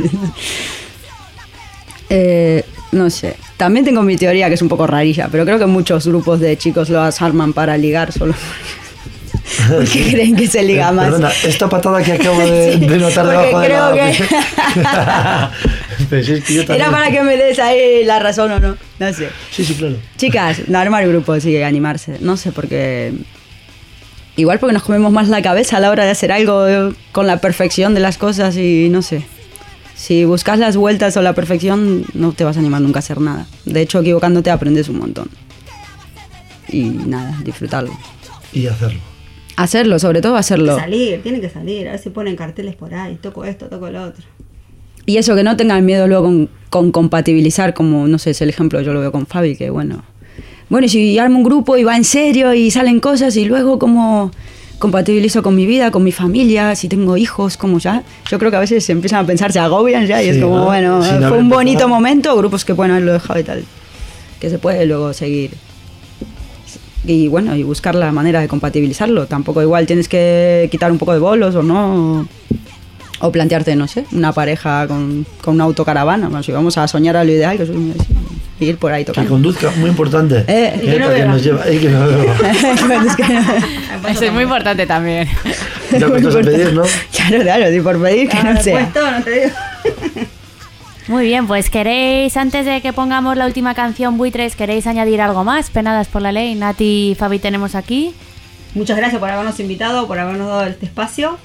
Speaker 3: Eh, no sé. También tengo mi teoría que es un poco rarilla, pero creo que muchos grupos de chicos lo arman para ligar solo. Porque creen que se liga
Speaker 1: Eh,
Speaker 3: más.
Speaker 1: Perdona, esta patada que acabo de,
Speaker 3: Sí,
Speaker 1: de notar debajo de la...
Speaker 3: que-
Speaker 1: Pero si es que yo
Speaker 3: Era para que me des ahí la razón o no. No sé.
Speaker 1: Sí, sí, claro.
Speaker 3: Chicas, no armar grupos y animarse. No sé, porque. Igual porque nos comemos más la cabeza a la hora de hacer algo con la perfección de las cosas y no sé. Si buscas las vueltas o la perfección, no te vas a animar nunca a hacer nada. De hecho, equivocándote aprendes un montón. Y nada, disfrutarlo.
Speaker 1: Y hacerlo.
Speaker 3: Hacerlo, sobre todo hacerlo.
Speaker 2: Salir, tienen que salir, a ver si ponen carteles por ahí, toco esto, toco lo otro.
Speaker 3: Y eso, que no tengan miedo luego con, con compatibilizar, como, no sé, es el ejemplo, yo lo veo con Fabi, que bueno. Bueno, y si armo un grupo y va en serio y salen cosas y luego como compatibilizo con mi vida, con mi familia, si tengo hijos, como ya. Yo creo que a veces se empiezan a pensar, se agobian ya y
Speaker 1: Sí,
Speaker 3: es como,
Speaker 1: ¿no?
Speaker 3: bueno, fue un bonito momento, grupos que pueden haberlo dejado y tal. Que se puede luego seguir. Y bueno, y buscar la manera de compatibilizarlo. Tampoco igual tienes que quitar un poco de bolos o no. O plantearte, no sé, una pareja con, con una autocaravana. Bueno, si vamos a soñar a lo ideal, que soy muy así. Ir por ahí
Speaker 1: Que
Speaker 3: tocando.
Speaker 1: conduzca, muy importante.
Speaker 3: Eh, y
Speaker 2: que no
Speaker 1: que
Speaker 2: beba.
Speaker 1: nos lleva, y que no beba.
Speaker 4: Eso es muy importante también.
Speaker 1: Ya me vas a pedir, ¿no?
Speaker 3: Claro, claro, si por pedir que no sea.
Speaker 2: Puesto, no te digo.
Speaker 4: Muy bien, pues queréis, antes de que pongamos la última canción, Buitres, ¿queréis añadir algo más? Penadas por la ley. Nati y Fabi tenemos aquí.
Speaker 2: Muchas gracias por habernos invitado, por habernos dado este espacio.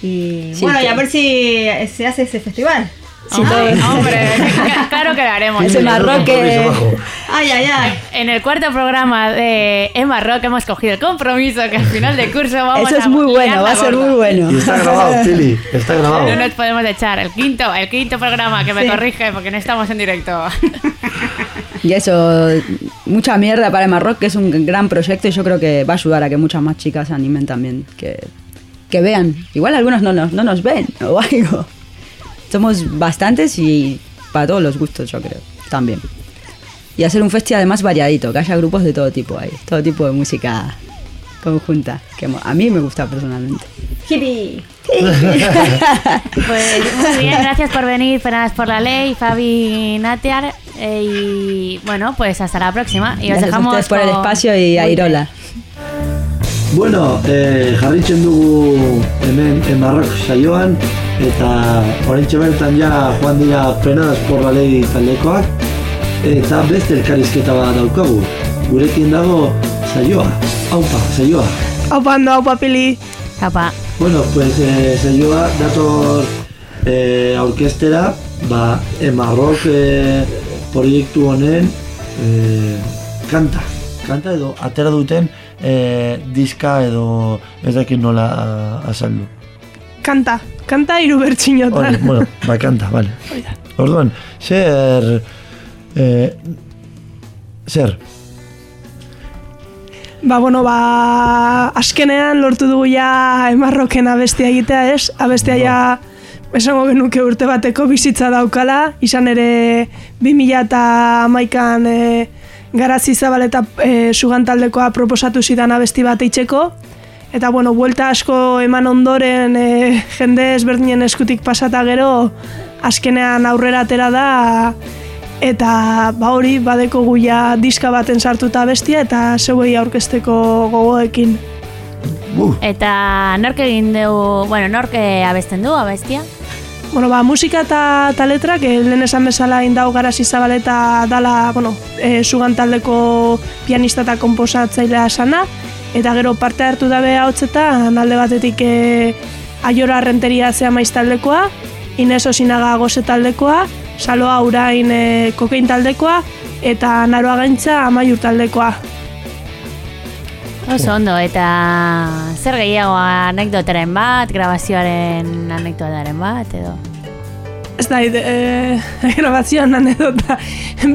Speaker 2: Y
Speaker 3: Sí,
Speaker 2: bueno, y
Speaker 3: que-
Speaker 2: a ver si se hace ese festival.
Speaker 4: Ay, hombre, claro que lo haremos.
Speaker 3: Marroque.
Speaker 1: compromiso, majo.
Speaker 2: Ay, ay, ay.
Speaker 4: En el cuarto programa de Emma Rock hemos cogido el compromiso que al final de curso vamos
Speaker 3: Eso es
Speaker 4: a
Speaker 3: muy bueno, va a ser
Speaker 4: gorda.
Speaker 3: muy bueno.
Speaker 1: Y está grabado, Pili, está grabado.
Speaker 4: No nos podemos echar. El quinto, el quinto programa que me
Speaker 2: Sí.
Speaker 4: corrige porque no estamos en directo.
Speaker 3: Y eso, mucha mierda para el Marroc, que es un gran proyecto y yo creo que va a ayudar a que muchas más chicas se animen también, que, que vean. Igual algunos no nos, no nos ven o algo. Somos bastantes y para todos los gustos, yo creo, también. Y hacer un festival además variadito, que haya grupos de todo tipo ahí, todo tipo de música conjunta, que mo- a mí me gusta personalmente.
Speaker 2: Hippie.
Speaker 4: Pues muy bien, gracias por venir, Penadas por la Ley, Fabi y Natiar. eh, y bueno, pues hasta la próxima. Y os
Speaker 3: Gracias a
Speaker 4: dejamos
Speaker 3: por el espacio y a
Speaker 4: Muy
Speaker 3: Irola.
Speaker 1: Bueno, eh, jarritzen dugu hemen en Marrok saioan eta oraintxe bertan ja joan dira penadas por la ley taldekoak eta beste elkarrizketa bat daukagu. Gurekin dago saioa. Aupa, saioa.
Speaker 7: Haupa, ondo, haupa, pili.
Speaker 4: Apa.
Speaker 1: Bueno, pues eh, saioa dator eh, aurkestera, ba, en Marrok eh, proiektu honen eh, kanta. Kanta edo atera duten eh, diska edo ez dakit nola ah, azaldu.
Speaker 7: Kanta. Kanta hiru bertxinotan.
Speaker 1: bueno, ba, kanta, vale. Orduan, zer... Eh, zer,
Speaker 7: Ba, bueno, ba, askenean lortu dugu ja emarroken abestia egitea, ez? Abestia ja, esango genuke urte bateko bizitza daukala, izan ere 2000 eta amaikan e, garazi zabaleta e, sugantaldekoa proposatu zidan abesti bat eitzeko, eta bueno, buelta asko eman ondoren e, jende ezberdinen eskutik pasata gero, askenean aurrera atera da, Eta ba hori badeko guia diska baten sartuta bestia eta zeuei aurkezteko gogoekin.
Speaker 1: uh,
Speaker 4: Eta nork egin dugu, bueno, nork eh, abesten du, abestia?
Speaker 7: Bueno, ba, musika eta, eta letrak, eh, lehen esan bezala indau garazi zabaleta dala, bueno, e, sugan taldeko pianista eta komposatzailea sana, eta gero parte hartu dabe hotzetan alde batetik e, aiora renteria zea maiz taldekoa, Inez Osinaga goze taldekoa, Saloa Urain e, kokein taldekoa, eta Naroa Gaintza amaiur taldekoa.
Speaker 4: Oso ondo, eta zer gehiago anekdotaren bat, grabazioaren anekdotaren bat, edo?
Speaker 7: Ez da, e, grabazioan anedota,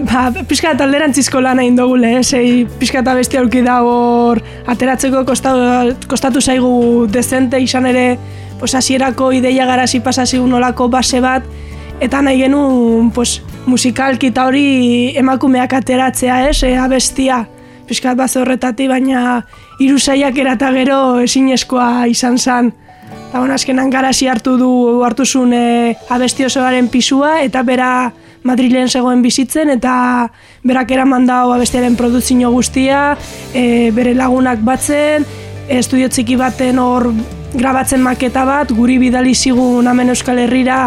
Speaker 7: ba, pixka eta alderantzizko lan egin dugule, eh? Sei, pixka eta besti aurki da hor, ateratzeko kostatu, kostatu zaigu dezente, izan ere, pues, hasierako ideia garazi pasasigun olako base bat, eta nahi genuen, pues, musikalki eta hori emakumeak ateratzea, ez, e, abestia, pixkat bat horretatik, baina hiru saiak erata gero ezinezkoa izan zen. Eta bueno, azkenan garazi hartu du hartu zuen e, abesti osoaren pisua eta bera Madrilen zegoen bizitzen eta berak eraman dau abestiaren produzio guztia, e, bere lagunak batzen, e, estudio txiki baten hor grabatzen maketa bat, guri bidali zigun hemen Euskal Herrira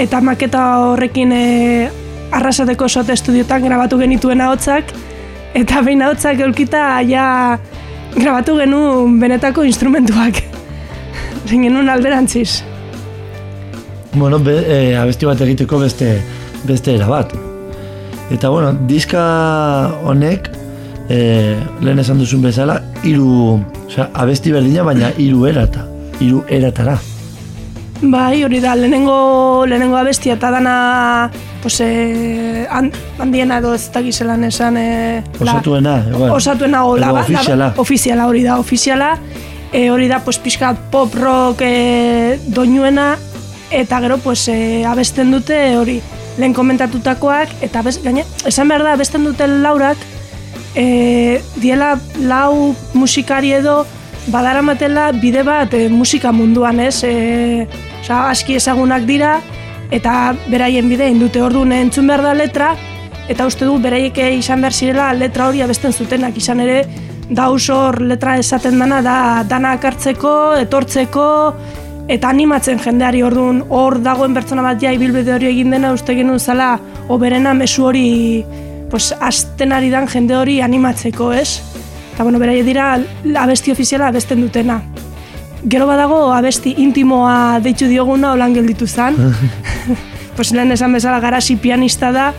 Speaker 7: eta maketa horrekin e, arrasateko sote estudiotan grabatu genituen ahotsak eta behin ahotsak eulkita ja grabatu genuen benetako instrumentuak. Zein genuen alderantziz.
Speaker 1: bueno, be, eh, abesti bat egiteko beste, beste era bat. Eta bueno, diska honek, eh, lehen esan duzun bezala, hiru, osea, abesti berdina, baina hiru erata, hiru eratara.
Speaker 7: Bai, hori da, lehenengo, lehenengo abestia eta dana pues, eh, han- handiena edo ez dakiz zelan esan eh,
Speaker 1: Osatuena, igual.
Speaker 7: osatuena o la,
Speaker 1: ofiziala.
Speaker 7: ofiziala hori da, ofiziala e, hori da, pues, pixkat pop rock e, doinuena eta gero pues, e, abesten dute hori lehen komentatutakoak eta bez, gaine, esan behar da abesten duten laurak e, diela lau musikari edo badaramatela bide bat e, musika munduan, ez? E, oza, aski ezagunak dira eta beraien bide indute orduan entzun behar da letra eta uste du beraiek izan behar zirela letra hori abesten zutenak, izan ere dauz hor letra esaten dana da danak hartzeko, etortzeko, eta animatzen jendeari orduan hor dagoen pertsona bat ja ibilbide hori egin dena uste genuen zala oberena mesu hori pues, azten ari dan jende hori animatzeko, ez? Eta bueno, beraie dira abesti ofiziala abesten dutena. Gero badago abesti intimoa deitu dioguna holan gelditu zan. pues lehen esan bezala garasi pianista da,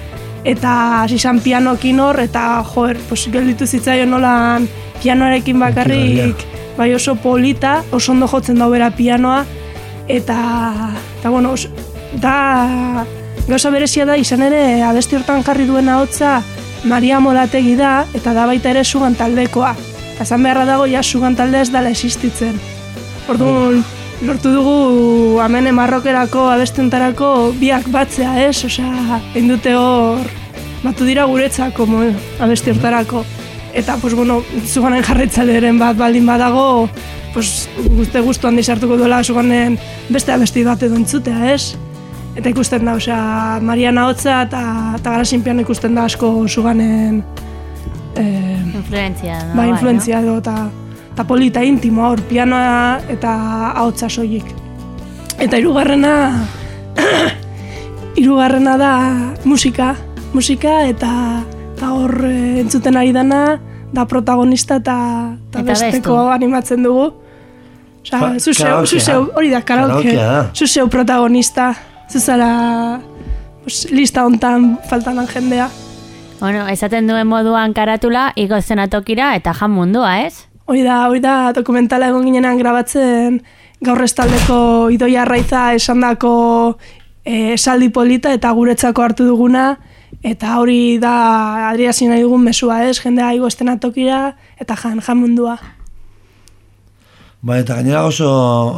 Speaker 7: eta hasi zan pianokin hor, eta joer, pues, gelditu zitzaion nolan pianoarekin bakarrik, bai oso polita, oso ondo jotzen da bera pianoa, eta, eta bueno, os, da gauza berezia da izan ere abesti hortan jarri duena hotza Maria Molategi da eta da baita ere sugan taldekoa. Eta esan beharra dago ja sugan talde ez dala existitzen. Orduan, lortu dugu hemen marrokerako abestentarako biak batzea, ez? Osea, indute hor batu dira guretzako mo, abesti hortarako. Eta, pues, bueno, zuganen jarretzaleren bat baldin badago, pues, guzte guztu handi sartuko duela zuganen beste abesti bat edo entzutea, ez? Eta ikusten da, osea, Mariana Hotza eta, eta Garasin piano ikusten da asko zuganen eh,
Speaker 4: Influentzia, no?
Speaker 7: ba,
Speaker 4: Bai,
Speaker 7: influentzia edo, eta, eta polita intimo hor, pianoa eta ahotsa soilik. Eta hirugarrena hirugarrena da musika, musika eta eta hor eh, entzuten ari dana da protagonista eta, eta
Speaker 4: Eta
Speaker 7: besteko
Speaker 4: bestu.
Speaker 7: animatzen dugu. Osea,
Speaker 1: Fa-
Speaker 7: zu zeu,
Speaker 1: karaokea.
Speaker 7: zu zeu, hori da, karaoke.
Speaker 1: Karaokea da.
Speaker 7: Zu zeu protagonista, zu zara pues, lista hontan faltan jendea.
Speaker 4: Bueno, esaten duen moduan karatula, igo zenatokira eta jan mundua, ez?
Speaker 7: Hori da, hori da, dokumentala egon ginenan grabatzen gaur estaldeko idoia arraiza esandako eh, esaldi polita eta guretzako hartu duguna eta hori da adriasi nahi dugun mesua ez, jendea igo estenatokira eta jan, jan mundua.
Speaker 1: Ba, eta gainera oso,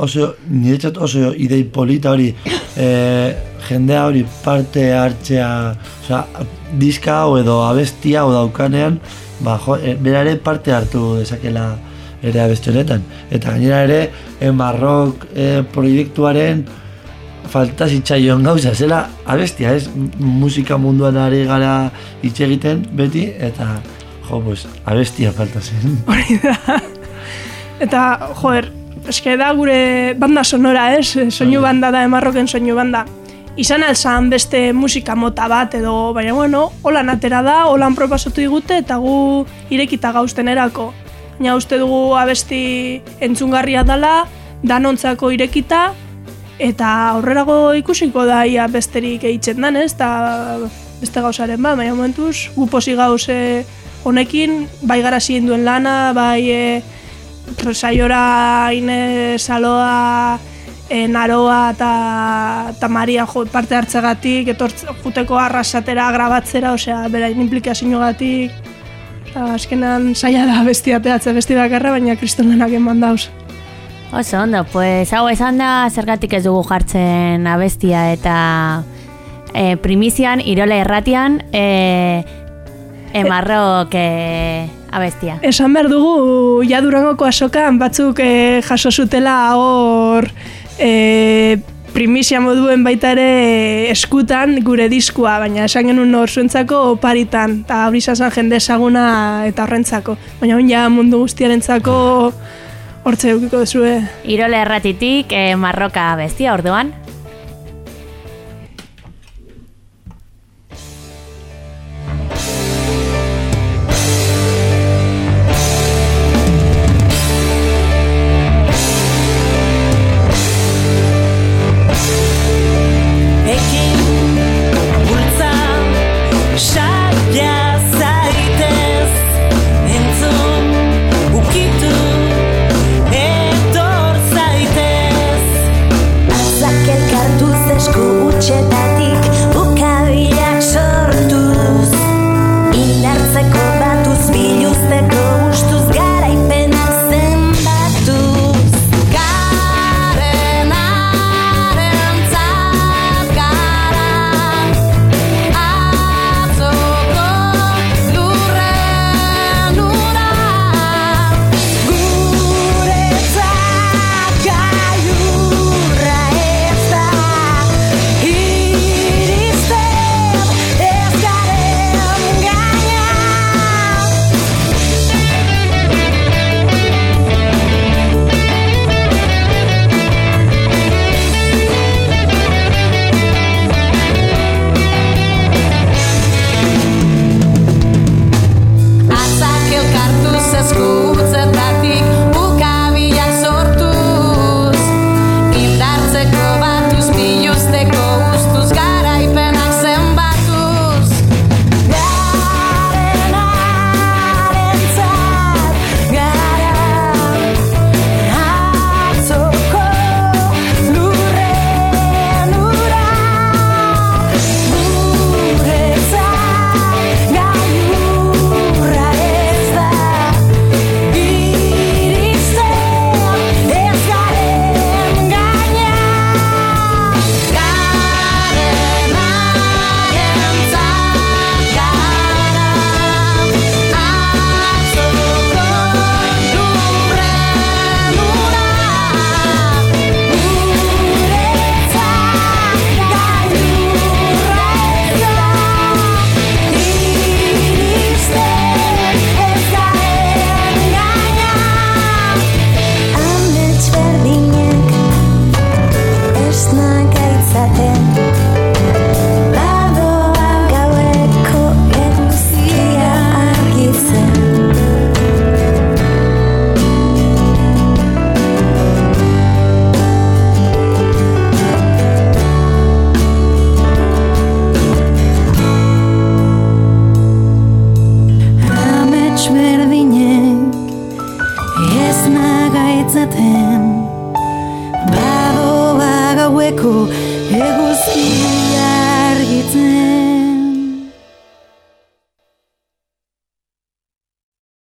Speaker 1: oso, niretzat oso idei polita hori, e, jendea hori parte hartzea, osea, diska hau edo abestia hau daukanean, ba, jo, e, bera ere parte hartu dezakela ere abesti honetan. Eta gainera ere, e, Marrok e, proiektuaren falta zitzaion gauza, zela abestia, ez? Musika munduan ari gara hitz egiten beti, eta jo, pues, abestia falta zen.
Speaker 7: Hori da. Eta, joer, eske da gure banda sonora, ez? Soinu banda da, emarroken soinu banda. Izan alzan beste musika mota bat edo, baina bueno, holan atera da, holan proposatu digute eta gu irekita gauzten erako. Baina uste dugu abesti entzungarria dela, danontzako irekita, eta aurrerago ikusiko da ia besterik eitzen dan, ez? Eta beste gauzaren bat, baina momentuz, gu posi gauze honekin, bai garazi duen lana, bai e, Saiora, Inez, Aloa, e, Naroa eta, eta Maria jo, parte hartzegatik, etortz, juteko arrasatera, grabatzera, osea, berain implikaziogatik, eta azkenan saia da besti ateatze, besti bakarra, baina kristonenak eman dauz.
Speaker 4: Oso ondo, pues hau esan da zergatik ez dugu jartzen abestia eta e, primizian, irola erratian, e, emarrok e, abestia.
Speaker 7: Esan behar dugu, ja durangoko asokan batzuk eh, jaso zutela hor eh, primizia moduen baita ere eskutan gure diskua, baina esan genuen hor zuentzako oparitan, eta hori izan jende ezaguna eta horrentzako. Baina hon ja mundu guztiarentzako hortze eukiko duzue.
Speaker 4: Irola erratitik, e, marroka abestia, orduan.